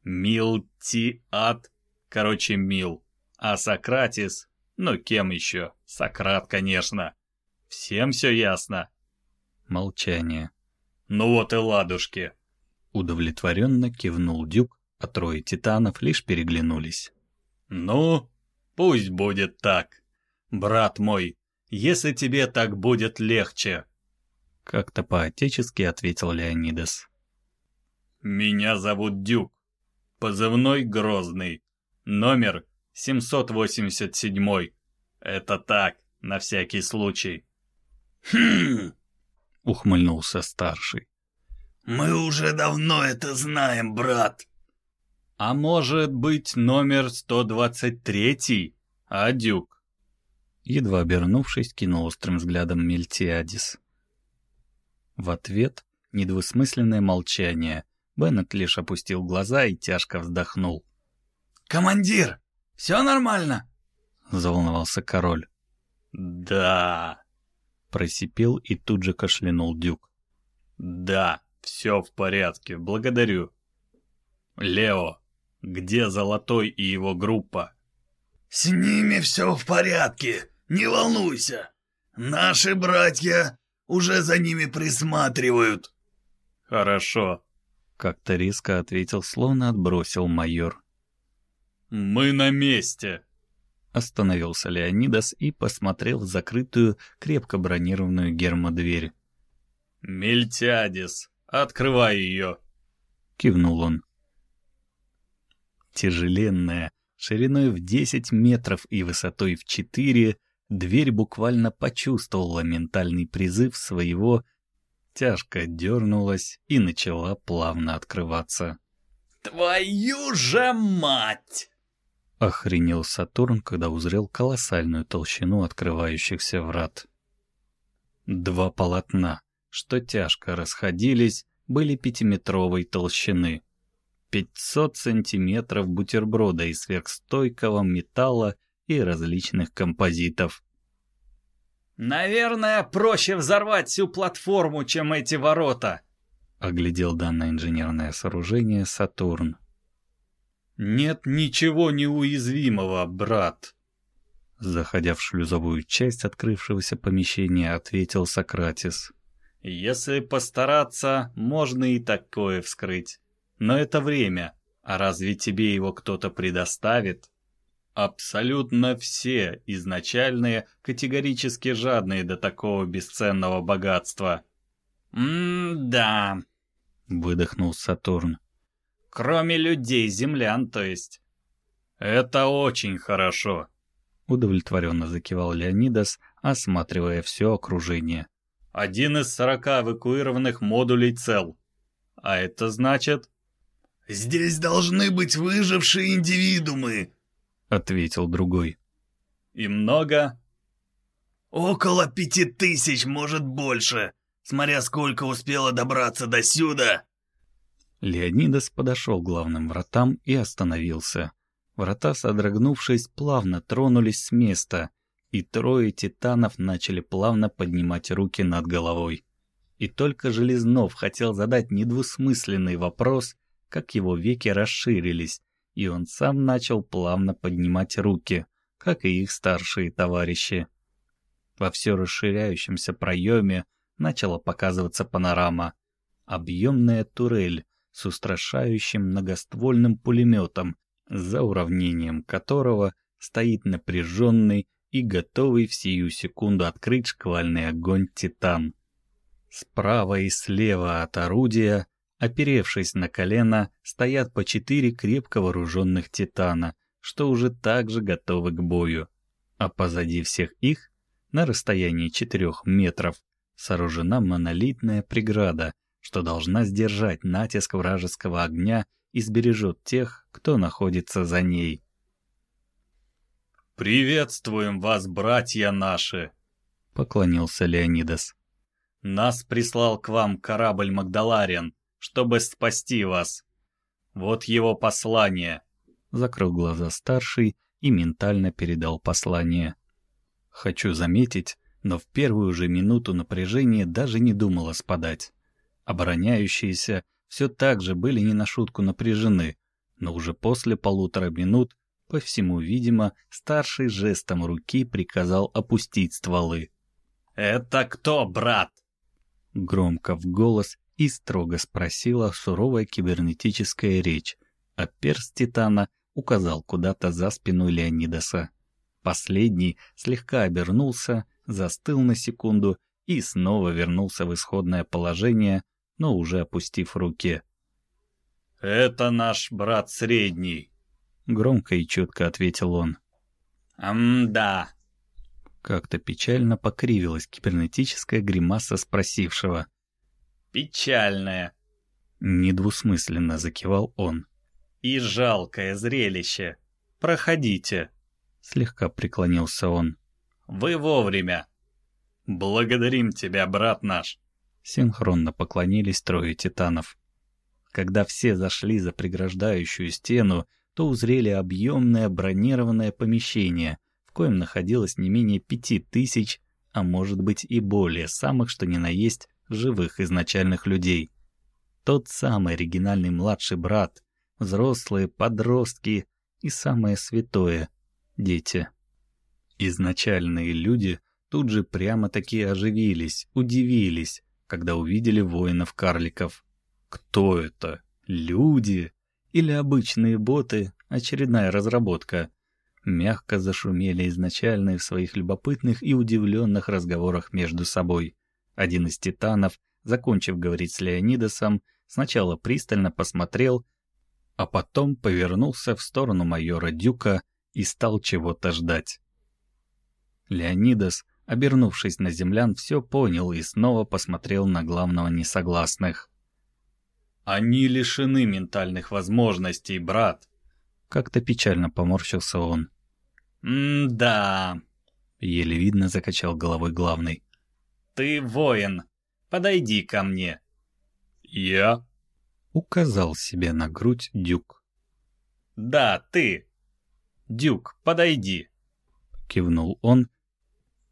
Мил-ти-ат, короче, Мил. А Сократис, ну кем еще? Сократ, конечно. Всем все ясно. Молчание. Ну вот и ладушки. Удовлетворенно кивнул Дюк, а трое титанов лишь переглянулись. «Ну, пусть будет так. Брат мой, если тебе так будет легче». Как-то по-отечески ответил Леонидас. «Меня зовут Дюк. Позывной Грозный. Номер 787. Это так, на всякий случай». «Хм!» — ухмыльнулся старший. «Мы уже давно это знаем, брат». «А может быть, номер 123, а, Дюк?» Едва обернувшись, кинул острым взглядом Мельтиадис. В ответ недвусмысленное молчание. Беннет лишь опустил глаза и тяжко вздохнул. «Командир, все нормально?» — заволновался король. «Да...» — просипел и тут же кашлянул Дюк. «Да, все в порядке, благодарю. Лео, где Золотой и его группа?» «С ними все в порядке, не волнуйся. Наши братья уже за ними присматривают». «Хорошо», — как-то резко ответил, словно отбросил майор. «Мы на месте», — Остановился Леонидас и посмотрел в закрытую, крепко бронированную гермодверь. «Мельтядис, открывай ее!» — кивнул он. Тяжеленная, шириной в 10 метров и высотой в 4, дверь буквально почувствовала ментальный призыв своего, тяжко дернулась и начала плавно открываться. «Твою же мать!» Охренел Сатурн, когда узрел колоссальную толщину открывающихся врат. Два полотна, что тяжко расходились, были пятиметровой толщины. 500 сантиметров бутерброда из сверхстойкого металла и различных композитов. «Наверное, проще взорвать всю платформу, чем эти ворота», — оглядел данное инженерное сооружение Сатурн. «Нет ничего неуязвимого, брат», Заходя в шлюзовую часть открывшегося помещения, ответил Сократис. «Если постараться, можно и такое вскрыть. Но это время. А разве тебе его кто-то предоставит? Абсолютно все изначальные категорически жадные до такого бесценного богатства. «М-да», — выдохнул Сатурн. «Кроме людей, землян, то есть». «Это очень хорошо», — удовлетворенно закивал Леонидас, осматривая все окружение. «Один из сорока эвакуированных модулей цел. А это значит...» «Здесь должны быть выжившие индивидуумы», — ответил другой. «И много?» «Около пяти тысяч, может больше, смотря сколько успело добраться до сюда». Леонидас подошел к главным вратам и остановился. Врата, содрогнувшись, плавно тронулись с места, и трое титанов начали плавно поднимать руки над головой. И только Железнов хотел задать недвусмысленный вопрос — как его веки расширились, и он сам начал плавно поднимать руки, как и их старшие товарищи. Во все расширяющемся проеме начала показываться панорама. Объемная турель с устрашающим многоствольным пулеметом, за уравнением которого стоит напряженный и готовый в сию секунду открыть шквальный огонь «Титан». Справа и слева от орудия Оперевшись на колено, стоят по четыре крепко вооруженных титана, что уже также готовы к бою. А позади всех их, на расстоянии четырех метров, сооружена монолитная преграда, что должна сдержать натиск вражеского огня и сбережет тех, кто находится за ней. «Приветствуем вас, братья наши!» — поклонился Леонидас. «Нас прислал к вам корабль Магдаларен, чтобы спасти вас. Вот его послание. Закрыл глаза старший и ментально передал послание. Хочу заметить, но в первую же минуту напряжение даже не думало спадать. Обороняющиеся все так же были не на шутку напряжены, но уже после полутора минут, по всему видимо, старший жестом руки приказал опустить стволы. «Это кто, брат?» Громко в голос и строго спросила суровая кибернетическая речь, а перст Титана указал куда-то за спину Леонидаса. Последний слегка обернулся, застыл на секунду и снова вернулся в исходное положение, но уже опустив руки. «Это наш брат средний», — громко и четко ответил он. «М-да». Как-то печально покривилась кибернетическая гримаса спросившего печальное. Недвусмысленно закивал он. И жалкое зрелище. Проходите. Слегка преклонился он. Вы вовремя. Благодарим тебя, брат наш. Синхронно поклонились трое титанов. Когда все зашли за преграждающую стену, то узрели объемное бронированное помещение, в коем находилось не менее пяти тысяч, а может быть и более самых что ни на есть живых изначальных людей. Тот самый оригинальный младший брат, взрослые, подростки и самое святое — дети. Изначальные люди тут же прямо-таки оживились, удивились, когда увидели воинов-карликов. Кто это? Люди? Или обычные боты? Очередная разработка? Мягко зашумели изначальные в своих любопытных и удивленных разговорах между собой. Один из титанов, закончив говорить с Леонидосом, сначала пристально посмотрел, а потом повернулся в сторону майора Дюка и стал чего-то ждать. Леонидос, обернувшись на землян, все понял и снова посмотрел на главного несогласных. «Они лишены ментальных возможностей, брат!» Как-то печально поморщился он. «М-да...» — еле видно закачал головой главный. «Ты воин. Подойди ко мне». «Я?» — указал себе на грудь Дюк. «Да, ты. Дюк, подойди», — кивнул он.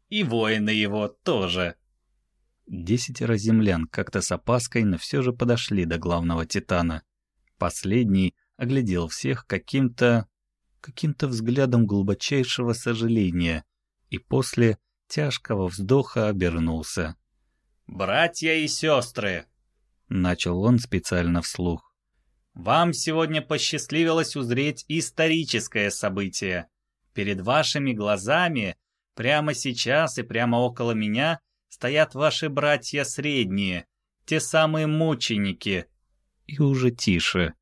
«И воины его тоже». Десятеро землян как-то с опаской, но все же подошли до главного титана. Последний оглядел всех каким-то... каким-то взглядом глубочайшего сожаления и после тяжкого вздоха обернулся. «Братья и сестры!» — начал он специально вслух. «Вам сегодня посчастливилось узреть историческое событие. Перед вашими глазами, прямо сейчас и прямо около меня, стоят ваши братья средние, те самые мученики». И уже тише.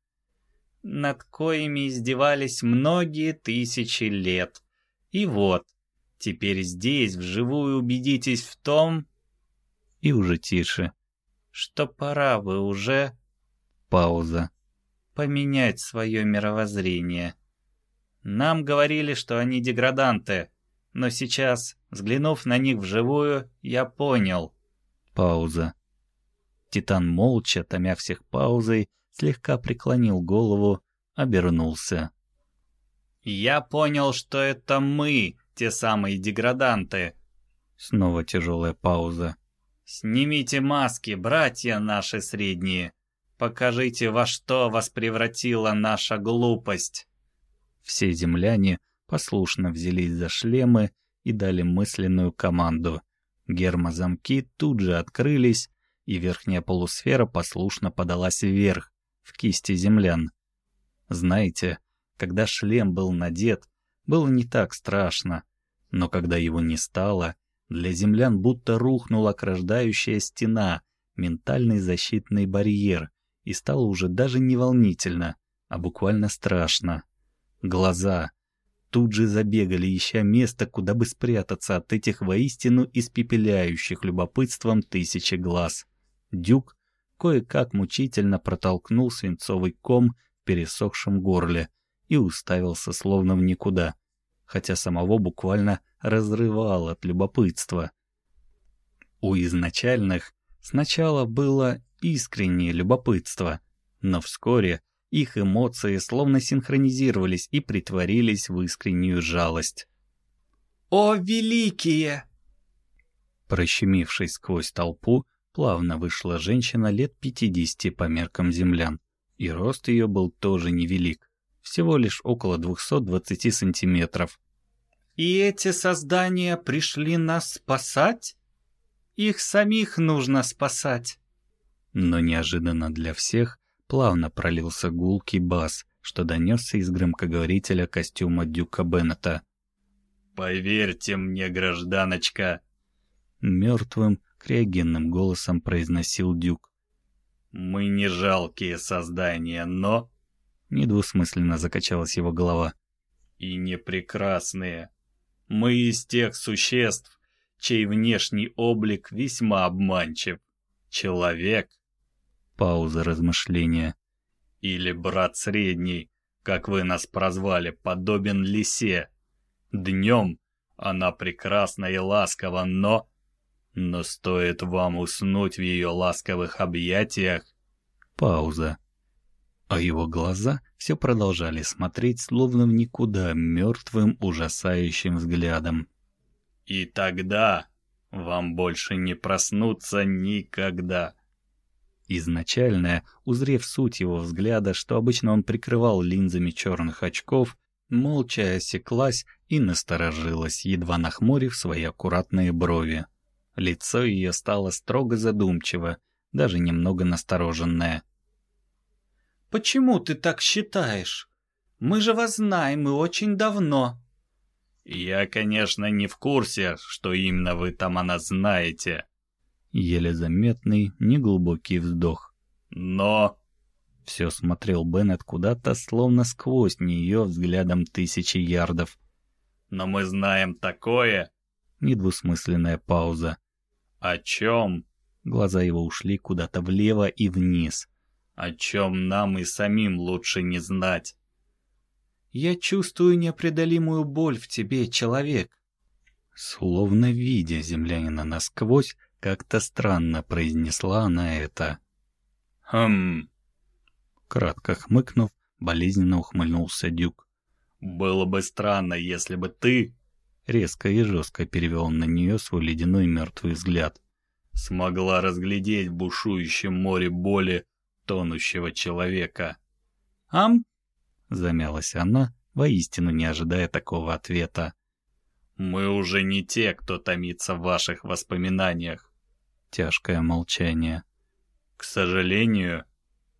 «Над коими издевались многие тысячи лет. И вот, теперь здесь вживую убедитесь в том...» И уже тише что пора бы уже... Пауза. Поменять свое мировоззрение. Нам говорили, что они деграданты, но сейчас, взглянув на них вживую, я понял. Пауза. Титан молча, томя всех паузой, слегка преклонил голову, обернулся. «Я понял, что это мы, те самые деграданты». Снова тяжелая пауза. «Снимите маски, братья наши средние! Покажите, во что вас превратила наша глупость!» Все земляне послушно взялись за шлемы и дали мысленную команду. Гермозамки тут же открылись, и верхняя полусфера послушно подалась вверх, в кисти землян. Знаете, когда шлем был надет, было не так страшно, но когда его не стало — для землян будто рухнула ограждающая стена, ментальный защитный барьер, и стало уже даже не волнительно, а буквально страшно. Глаза тут же забегали, ища место, куда бы спрятаться от этих воистину испепеляющих любопытством тысячи глаз. Дюк кое-как мучительно протолкнул свинцовый ком в пересохшем горле и уставился словно в никуда, хотя самого буквально разрывал от любопытства. У изначальных сначала было искреннее любопытство, но вскоре их эмоции словно синхронизировались и притворились в искреннюю жалость. «О, великие!» Прощемившись сквозь толпу, плавно вышла женщина лет пятидесяти по меркам землян, и рост ее был тоже невелик, всего лишь около 220 сантиметров. И эти создания пришли нас спасать? Их самих нужно спасать. Но неожиданно для всех плавно пролился гулкий бас, что донесся из громкоговорителя костюма Дюка Беннета. «Поверьте мне, гражданочка!» Мертвым, криогенным голосом произносил Дюк. «Мы не жалкие создания, но...» Недвусмысленно закачалась его голова. «И не прекрасные. Мы из тех существ, чей внешний облик весьма обманчив. Человек. Пауза размышления. Или брат средний, как вы нас прозвали, подобен лисе. Днем она прекрасна и ласкова, но... Но стоит вам уснуть в ее ласковых объятиях... Пауза. А его глаза все продолжали смотреть, словно в никуда, мертвым, ужасающим взглядом. «И тогда вам больше не проснуться никогда!» Изначально, узрев суть его взгляда, что обычно он прикрывал линзами черных очков, молча осеклась и насторожилась, едва нахмурив свои аккуратные брови. Лицо ее стало строго задумчиво, даже немного настороженное. Почему ты так считаешь? Мы же вас знаем и очень давно. «Я, конечно, не в курсе, что именно вы там она знаете». Еле заметный, неглубокий вздох. «Но...» Все смотрел Беннет куда-то, словно сквозь нее взглядом тысячи ярдов. «Но мы знаем такое...» Недвусмысленная пауза. «О чем?» Глаза его ушли куда-то влево и вниз. «О чем нам и самим лучше не знать». Я чувствую непреодолимую боль в тебе, человек. Словно видя землянина насквозь, как-то странно произнесла она это. Хм. Кратко хмыкнув, болезненно ухмыльнулся Дюк. Было бы странно, если бы ты... Резко и жестко перевел на нее свой ледяной мертвый взгляд. Смогла разглядеть в бушующем море боли тонущего человека. Ам? Замялась она, воистину не ожидая такого ответа. «Мы уже не те, кто томится в ваших воспоминаниях». Тяжкое молчание. «К сожалению...»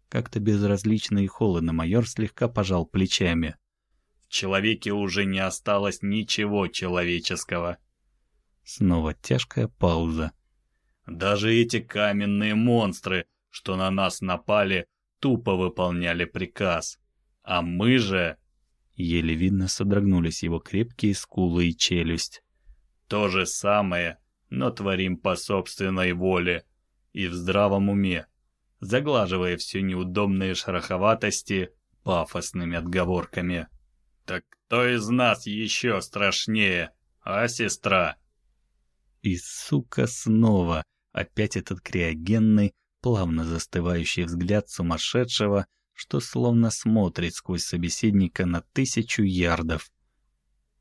Как-то безразлично и холодно майор слегка пожал плечами. «В человеке уже не осталось ничего человеческого». Снова тяжкая пауза. «Даже эти каменные монстры, что на нас напали, тупо выполняли приказ». А мы же... Еле видно содрогнулись его крепкие скулы и челюсть. То же самое, но творим по собственной воле и в здравом уме, заглаживая все неудобные шероховатости пафосными отговорками. Так кто из нас еще страшнее, а сестра? И, сука, снова опять этот криогенный, плавно застывающий взгляд сумасшедшего, что словно смотрит сквозь собеседника на тысячу ярдов.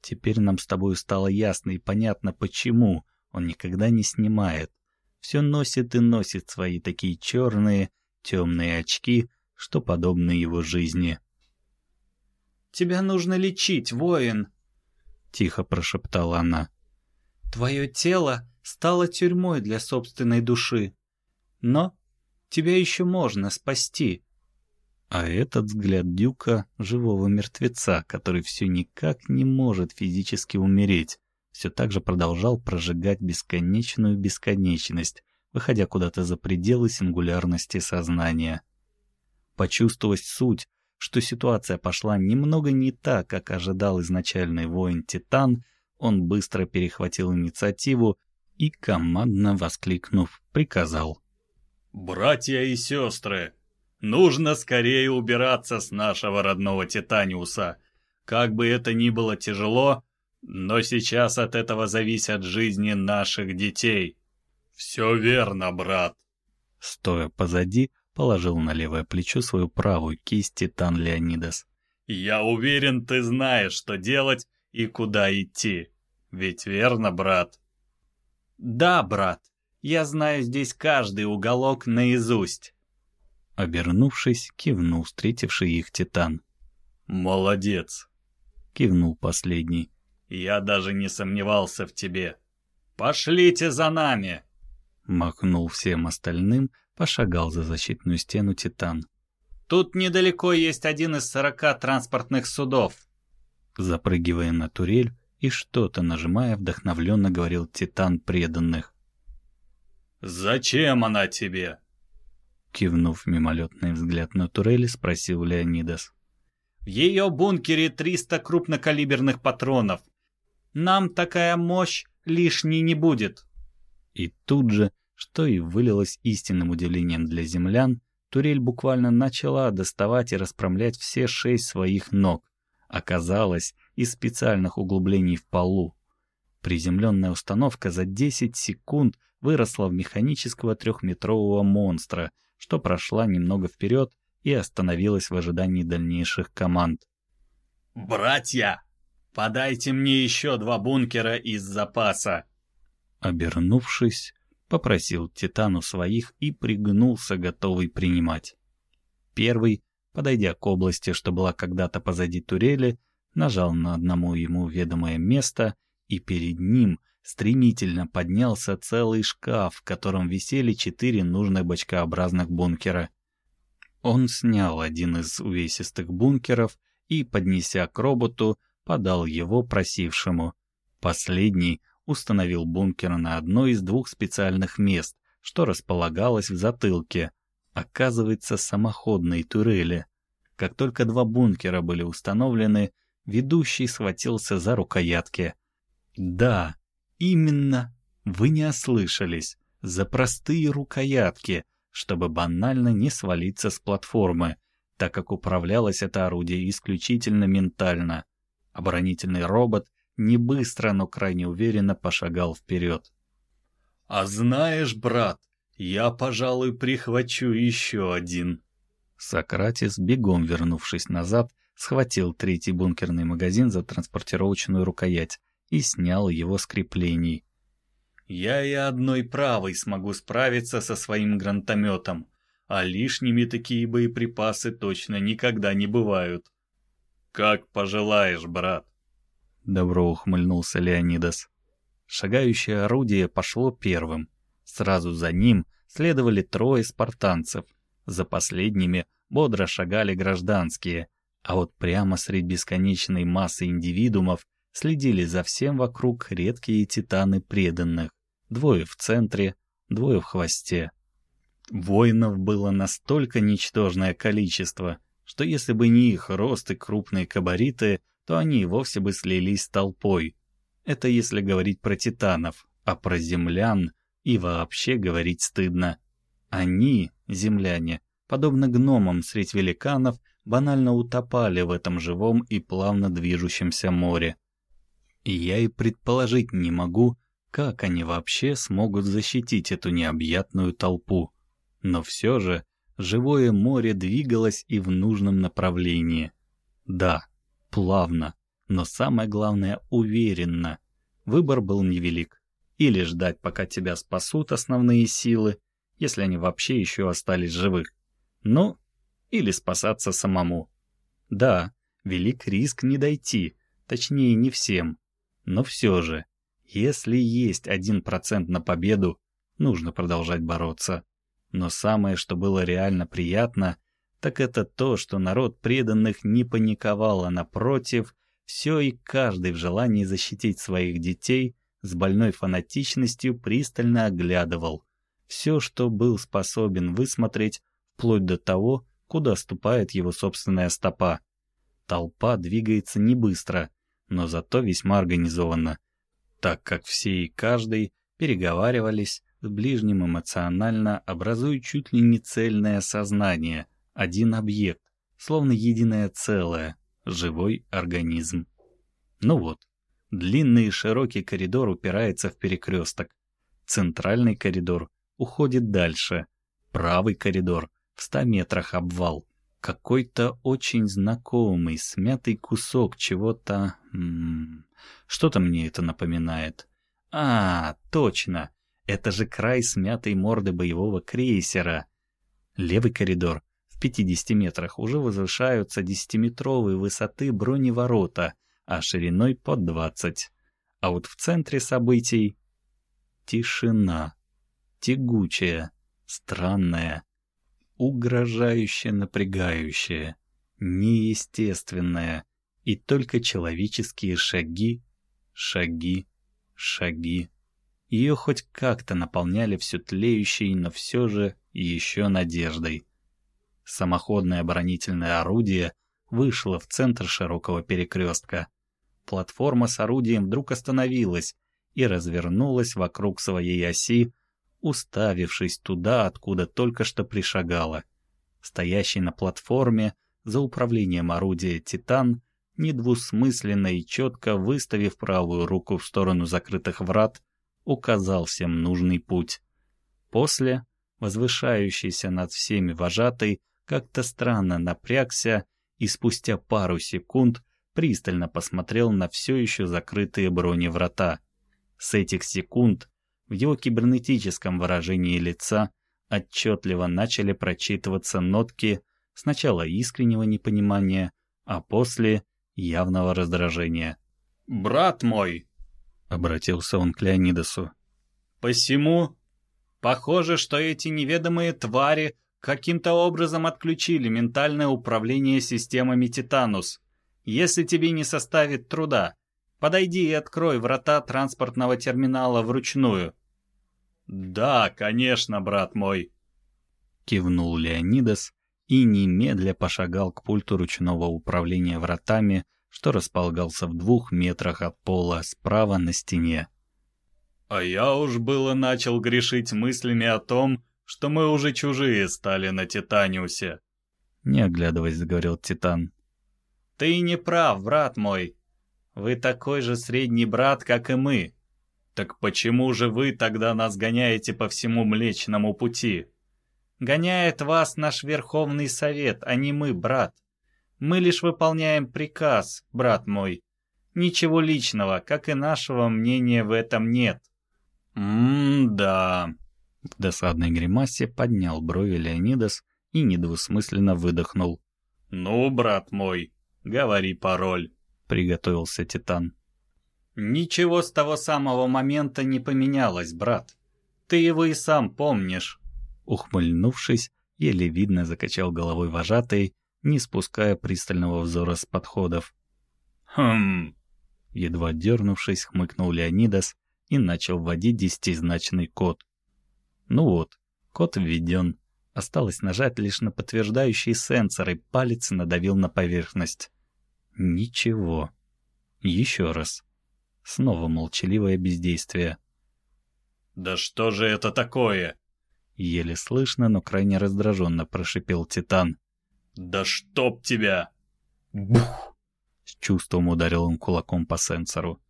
Теперь нам с тобой стало ясно и понятно, почему он никогда не снимает. Все носит и носит свои такие черные, темные очки, что подобны его жизни. «Тебя нужно лечить, воин!» — тихо прошептала она. «Твое тело стало тюрьмой для собственной души. Но тебя еще можно спасти. А этот взгляд Дюка — живого мертвеца, который все никак не может физически умереть, все так же продолжал прожигать бесконечную бесконечность, выходя куда-то за пределы сингулярности сознания. Почувствовать суть, что ситуация пошла немного не так, как ожидал изначальный воин-титан, он быстро перехватил инициативу и, командно воскликнув, приказал. «Братья и сестры, Нужно скорее убираться с нашего родного Титаниуса. Как бы это ни было тяжело, но сейчас от этого зависят жизни наших детей. Все верно, брат. Стоя позади, положил на левое плечо свою правую кисть Титан Леонидас. Я уверен, ты знаешь, что делать и куда идти. Ведь верно, брат? Да, брат. Я знаю здесь каждый уголок наизусть. Обернувшись, кивнул встретивший их Титан. «Молодец!» — кивнул последний. «Я даже не сомневался в тебе. Пошлите за нами!» Махнул всем остальным, пошагал за защитную стену Титан. «Тут недалеко есть один из сорока транспортных судов». Запрыгивая на турель и что-то нажимая, вдохновленно говорил Титан преданных. «Зачем она тебе?» Кивнув мимолетный взгляд на турели, спросил Леонидас. «В ее бункере 300 крупнокалиберных патронов. Нам такая мощь лишней не будет». И тут же, что и вылилось истинным удивлением для землян, турель буквально начала доставать и расправлять все шесть своих ног. Оказалось, из специальных углублений в полу. Приземленная установка за 10 секунд выросла в механического трехметрового монстра — что прошла немного вперед и остановилась в ожидании дальнейших команд. «Братья, подайте мне еще два бункера из запаса!» Обернувшись, попросил Титану своих и пригнулся, готовый принимать. Первый, подойдя к области, что была когда-то позади турели, нажал на одному ему ведомое место, и перед ним — стремительно поднялся целый шкаф, в котором висели четыре нужных бочкообразных бункера. Он снял один из увесистых бункеров и, поднеся к роботу, подал его просившему. Последний установил бункер на одно из двух специальных мест, что располагалось в затылке. Оказывается, самоходные турели. Как только два бункера были установлены, ведущий схватился за рукоятки. Да, именно, вы не ослышались, за простые рукоятки, чтобы банально не свалиться с платформы, так как управлялось это орудие исключительно ментально. Оборонительный робот не быстро, но крайне уверенно пошагал вперед. «А знаешь, брат, я, пожалуй, прихвачу еще один». Сократис, бегом вернувшись назад, схватил третий бункерный магазин за транспортировочную рукоять и снял его с креплений. «Я и одной правой смогу справиться со своим гранатометом, а лишними такие боеприпасы точно никогда не бывают». «Как пожелаешь, брат». Добро ухмыльнулся Леонидас. Шагающее орудие пошло первым. Сразу за ним следовали трое спартанцев. За последними бодро шагали гражданские, а вот прямо среди бесконечной массы индивидуумов следили за всем вокруг редкие титаны преданных. Двое в центре, двое в хвосте. Воинов было настолько ничтожное количество, что если бы не их рост и крупные кабариты, то они и вовсе бы слились с толпой. Это если говорить про титанов, а про землян и вообще говорить стыдно. Они, земляне, подобно гномам средь великанов, банально утопали в этом живом и плавно движущемся море. Я и предположить не могу, как они вообще смогут защитить эту необъятную толпу. Но все же живое море двигалось и в нужном направлении. Да, плавно, но самое главное — уверенно. Выбор был невелик. Или ждать, пока тебя спасут основные силы, если они вообще еще остались живых. Ну, или спасаться самому. Да, велик риск не дойти, точнее не всем. Но все же, если есть один процент на победу, нужно продолжать бороться. Но самое, что было реально приятно, так это то, что народ преданных не паниковал, а напротив, все и каждый в желании защитить своих детей с больной фанатичностью пристально оглядывал. Все, что был способен высмотреть, вплоть до того, куда ступает его собственная стопа. Толпа двигается не быстро, но зато весьма организованно, так как все и каждый переговаривались с ближним эмоционально, образуя чуть ли не цельное сознание — один объект, словно единое целое, живой организм. Ну вот, длинный и широкий коридор упирается в перекресток. Центральный коридор уходит дальше. Правый коридор в ста метрах обвал. Какой-то очень знакомый, смятый кусок чего-то... Что-то мне это напоминает. А, точно. Это же край смятой морды боевого крейсера. Левый коридор в 50 метрах уже возвышаются 10-метровые высоты броневорота, а шириной под 20. А вот в центре событий тишина, тягучая, странная, угрожающе напрягающая, неестественная, и только человеческие шаги, шаги, шаги. Ее хоть как-то наполняли все тлеющей, но все же еще надеждой. Самоходное оборонительное орудие вышло в центр широкого перекрестка. Платформа с орудием вдруг остановилась и развернулась вокруг своей оси, уставившись туда, откуда только что пришагала. Стоящий на платформе за управлением орудия «Титан» недвусмысленно и четко выставив правую руку в сторону закрытых врат, указал всем нужный путь. После, возвышающийся над всеми вожатый, как-то странно напрягся и спустя пару секунд пристально посмотрел на все еще закрытые броневрата. С этих секунд в его кибернетическом выражении лица отчетливо начали прочитываться нотки сначала искреннего непонимания, а после явного раздражения. «Брат мой!» — обратился он к Леонидасу. «Посему похоже, что эти неведомые твари каким-то образом отключили ментальное управление системами Титанус. Если тебе не составит труда, подойди и открой врата транспортного терминала вручную». «Да, конечно, брат мой», — кивнул Леонидас и немедля пошагал к пульту ручного управления вратами, что располагался в двух метрах от пола справа на стене. «А я уж было начал грешить мыслями о том, что мы уже чужие стали на Титаниусе», — не оглядываясь, заговорил Титан. «Ты не прав, брат мой. Вы такой же средний брат, как и мы. Так почему же вы тогда нас гоняете по всему Млечному пути?» «Гоняет вас наш Верховный Совет, а не мы, брат. Мы лишь выполняем приказ, брат мой. Ничего личного, как и нашего мнения в этом нет». «М-да», в досадной гримасе поднял брови Леонидас и недвусмысленно выдохнул. «Ну, брат мой, говори пароль», — приготовился Титан. «Ничего с того самого момента не поменялось, брат. Ты его и сам помнишь». Ухмыльнувшись, еле видно закачал головой вожатый, не спуская пристального взора с подходов. «Хм...» Едва дернувшись, хмыкнул Леонидас и начал вводить десятизначный код. Ну вот, код введен. Осталось нажать лишь на подтверждающий сенсор, и палец надавил на поверхность. Ничего. Еще раз. Снова молчаливое бездействие. «Да что же это такое?» Еле слышно, но крайне раздраженно прошипел Титан. «Да чтоб тебя!» Бух! С чувством ударил он кулаком по сенсору.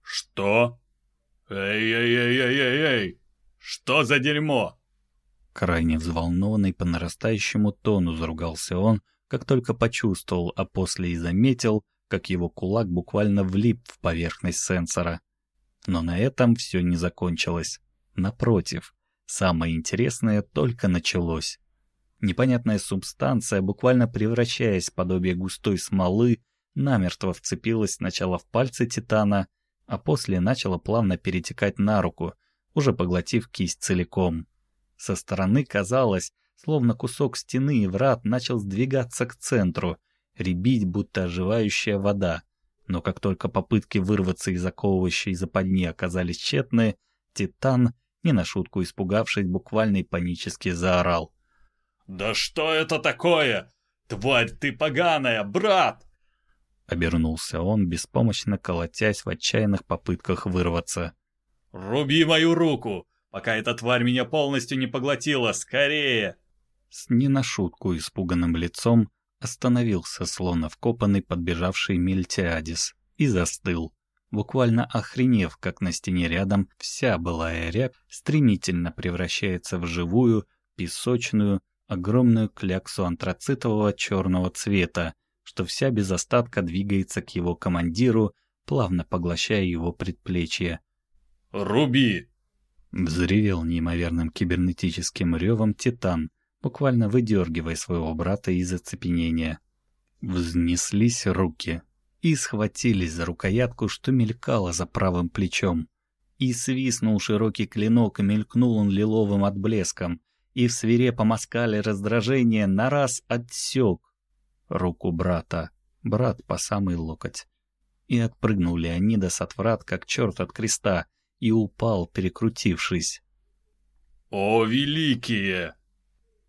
«Что? Эй-эй-эй-эй-эй! Что за дерьмо?» Крайне взволнованный по нарастающему тону заругался он, как только почувствовал, а после и заметил, как его кулак буквально влип в поверхность сенсора. Но на этом все не закончилось. Напротив, самое интересное только началось. Непонятная субстанция, буквально превращаясь в подобие густой смолы, намертво вцепилась сначала в пальцы Титана, а после начала плавно перетекать на руку, уже поглотив кисть целиком. Со стороны казалось, словно кусок стены и врат начал сдвигаться к центру, рябить, будто оживающая вода. Но как только попытки вырваться из оковывающей западни оказались тщетны, Титан, не на шутку испугавшись, буквально и панически заорал. «Да что это такое? Тварь ты поганая, брат!» Обернулся он, беспомощно колотясь в отчаянных попытках вырваться. «Руби мою руку, пока эта тварь меня полностью не поглотила, скорее!» С не на шутку испуганным лицом остановился, словно вкопанный подбежавший Мельтиадис, и застыл, буквально охренев, как на стене рядом вся былая рябь стремительно превращается в живую, песочную, огромную кляксу антрацитового черного цвета, что вся без остатка двигается к его командиру, плавно поглощая его предплечье. «Руби!» Взревел неимоверным кибернетическим ревом Титан, буквально выдергивая своего брата из оцепенения. Взнеслись руки и схватились за рукоятку, что мелькало за правым плечом. И свистнул широкий клинок, и мелькнул он лиловым отблеском, и в свирепом оскале раздражения на раз отсек руку брата, брат по самый локоть. И отпрыгнул Леонидас от врат, как черт от креста, и упал, перекрутившись. «О, великие!»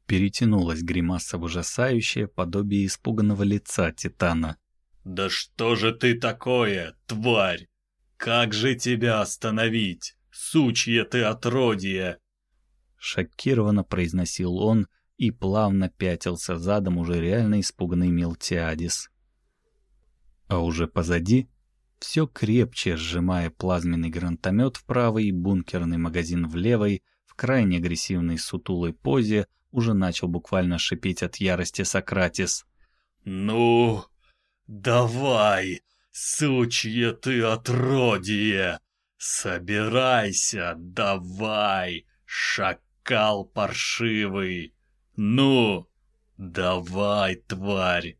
Перетянулась гримаса в ужасающее подобие испуганного лица Титана. «Да что же ты такое, тварь? Как же тебя остановить, сучье ты отродье?» Шокированно произносил он и плавно пятился задом уже реально испуганный Милтиадис. А уже позади все крепче сжимая плазменный гранатомет в правой и бункерный магазин в левой, в крайне агрессивной сутулой позе, уже начал буквально шипеть от ярости Сократис. «Ну, давай, сучье ты отродье! Собирайся, давай, шакал паршивый! Ну, давай, тварь!»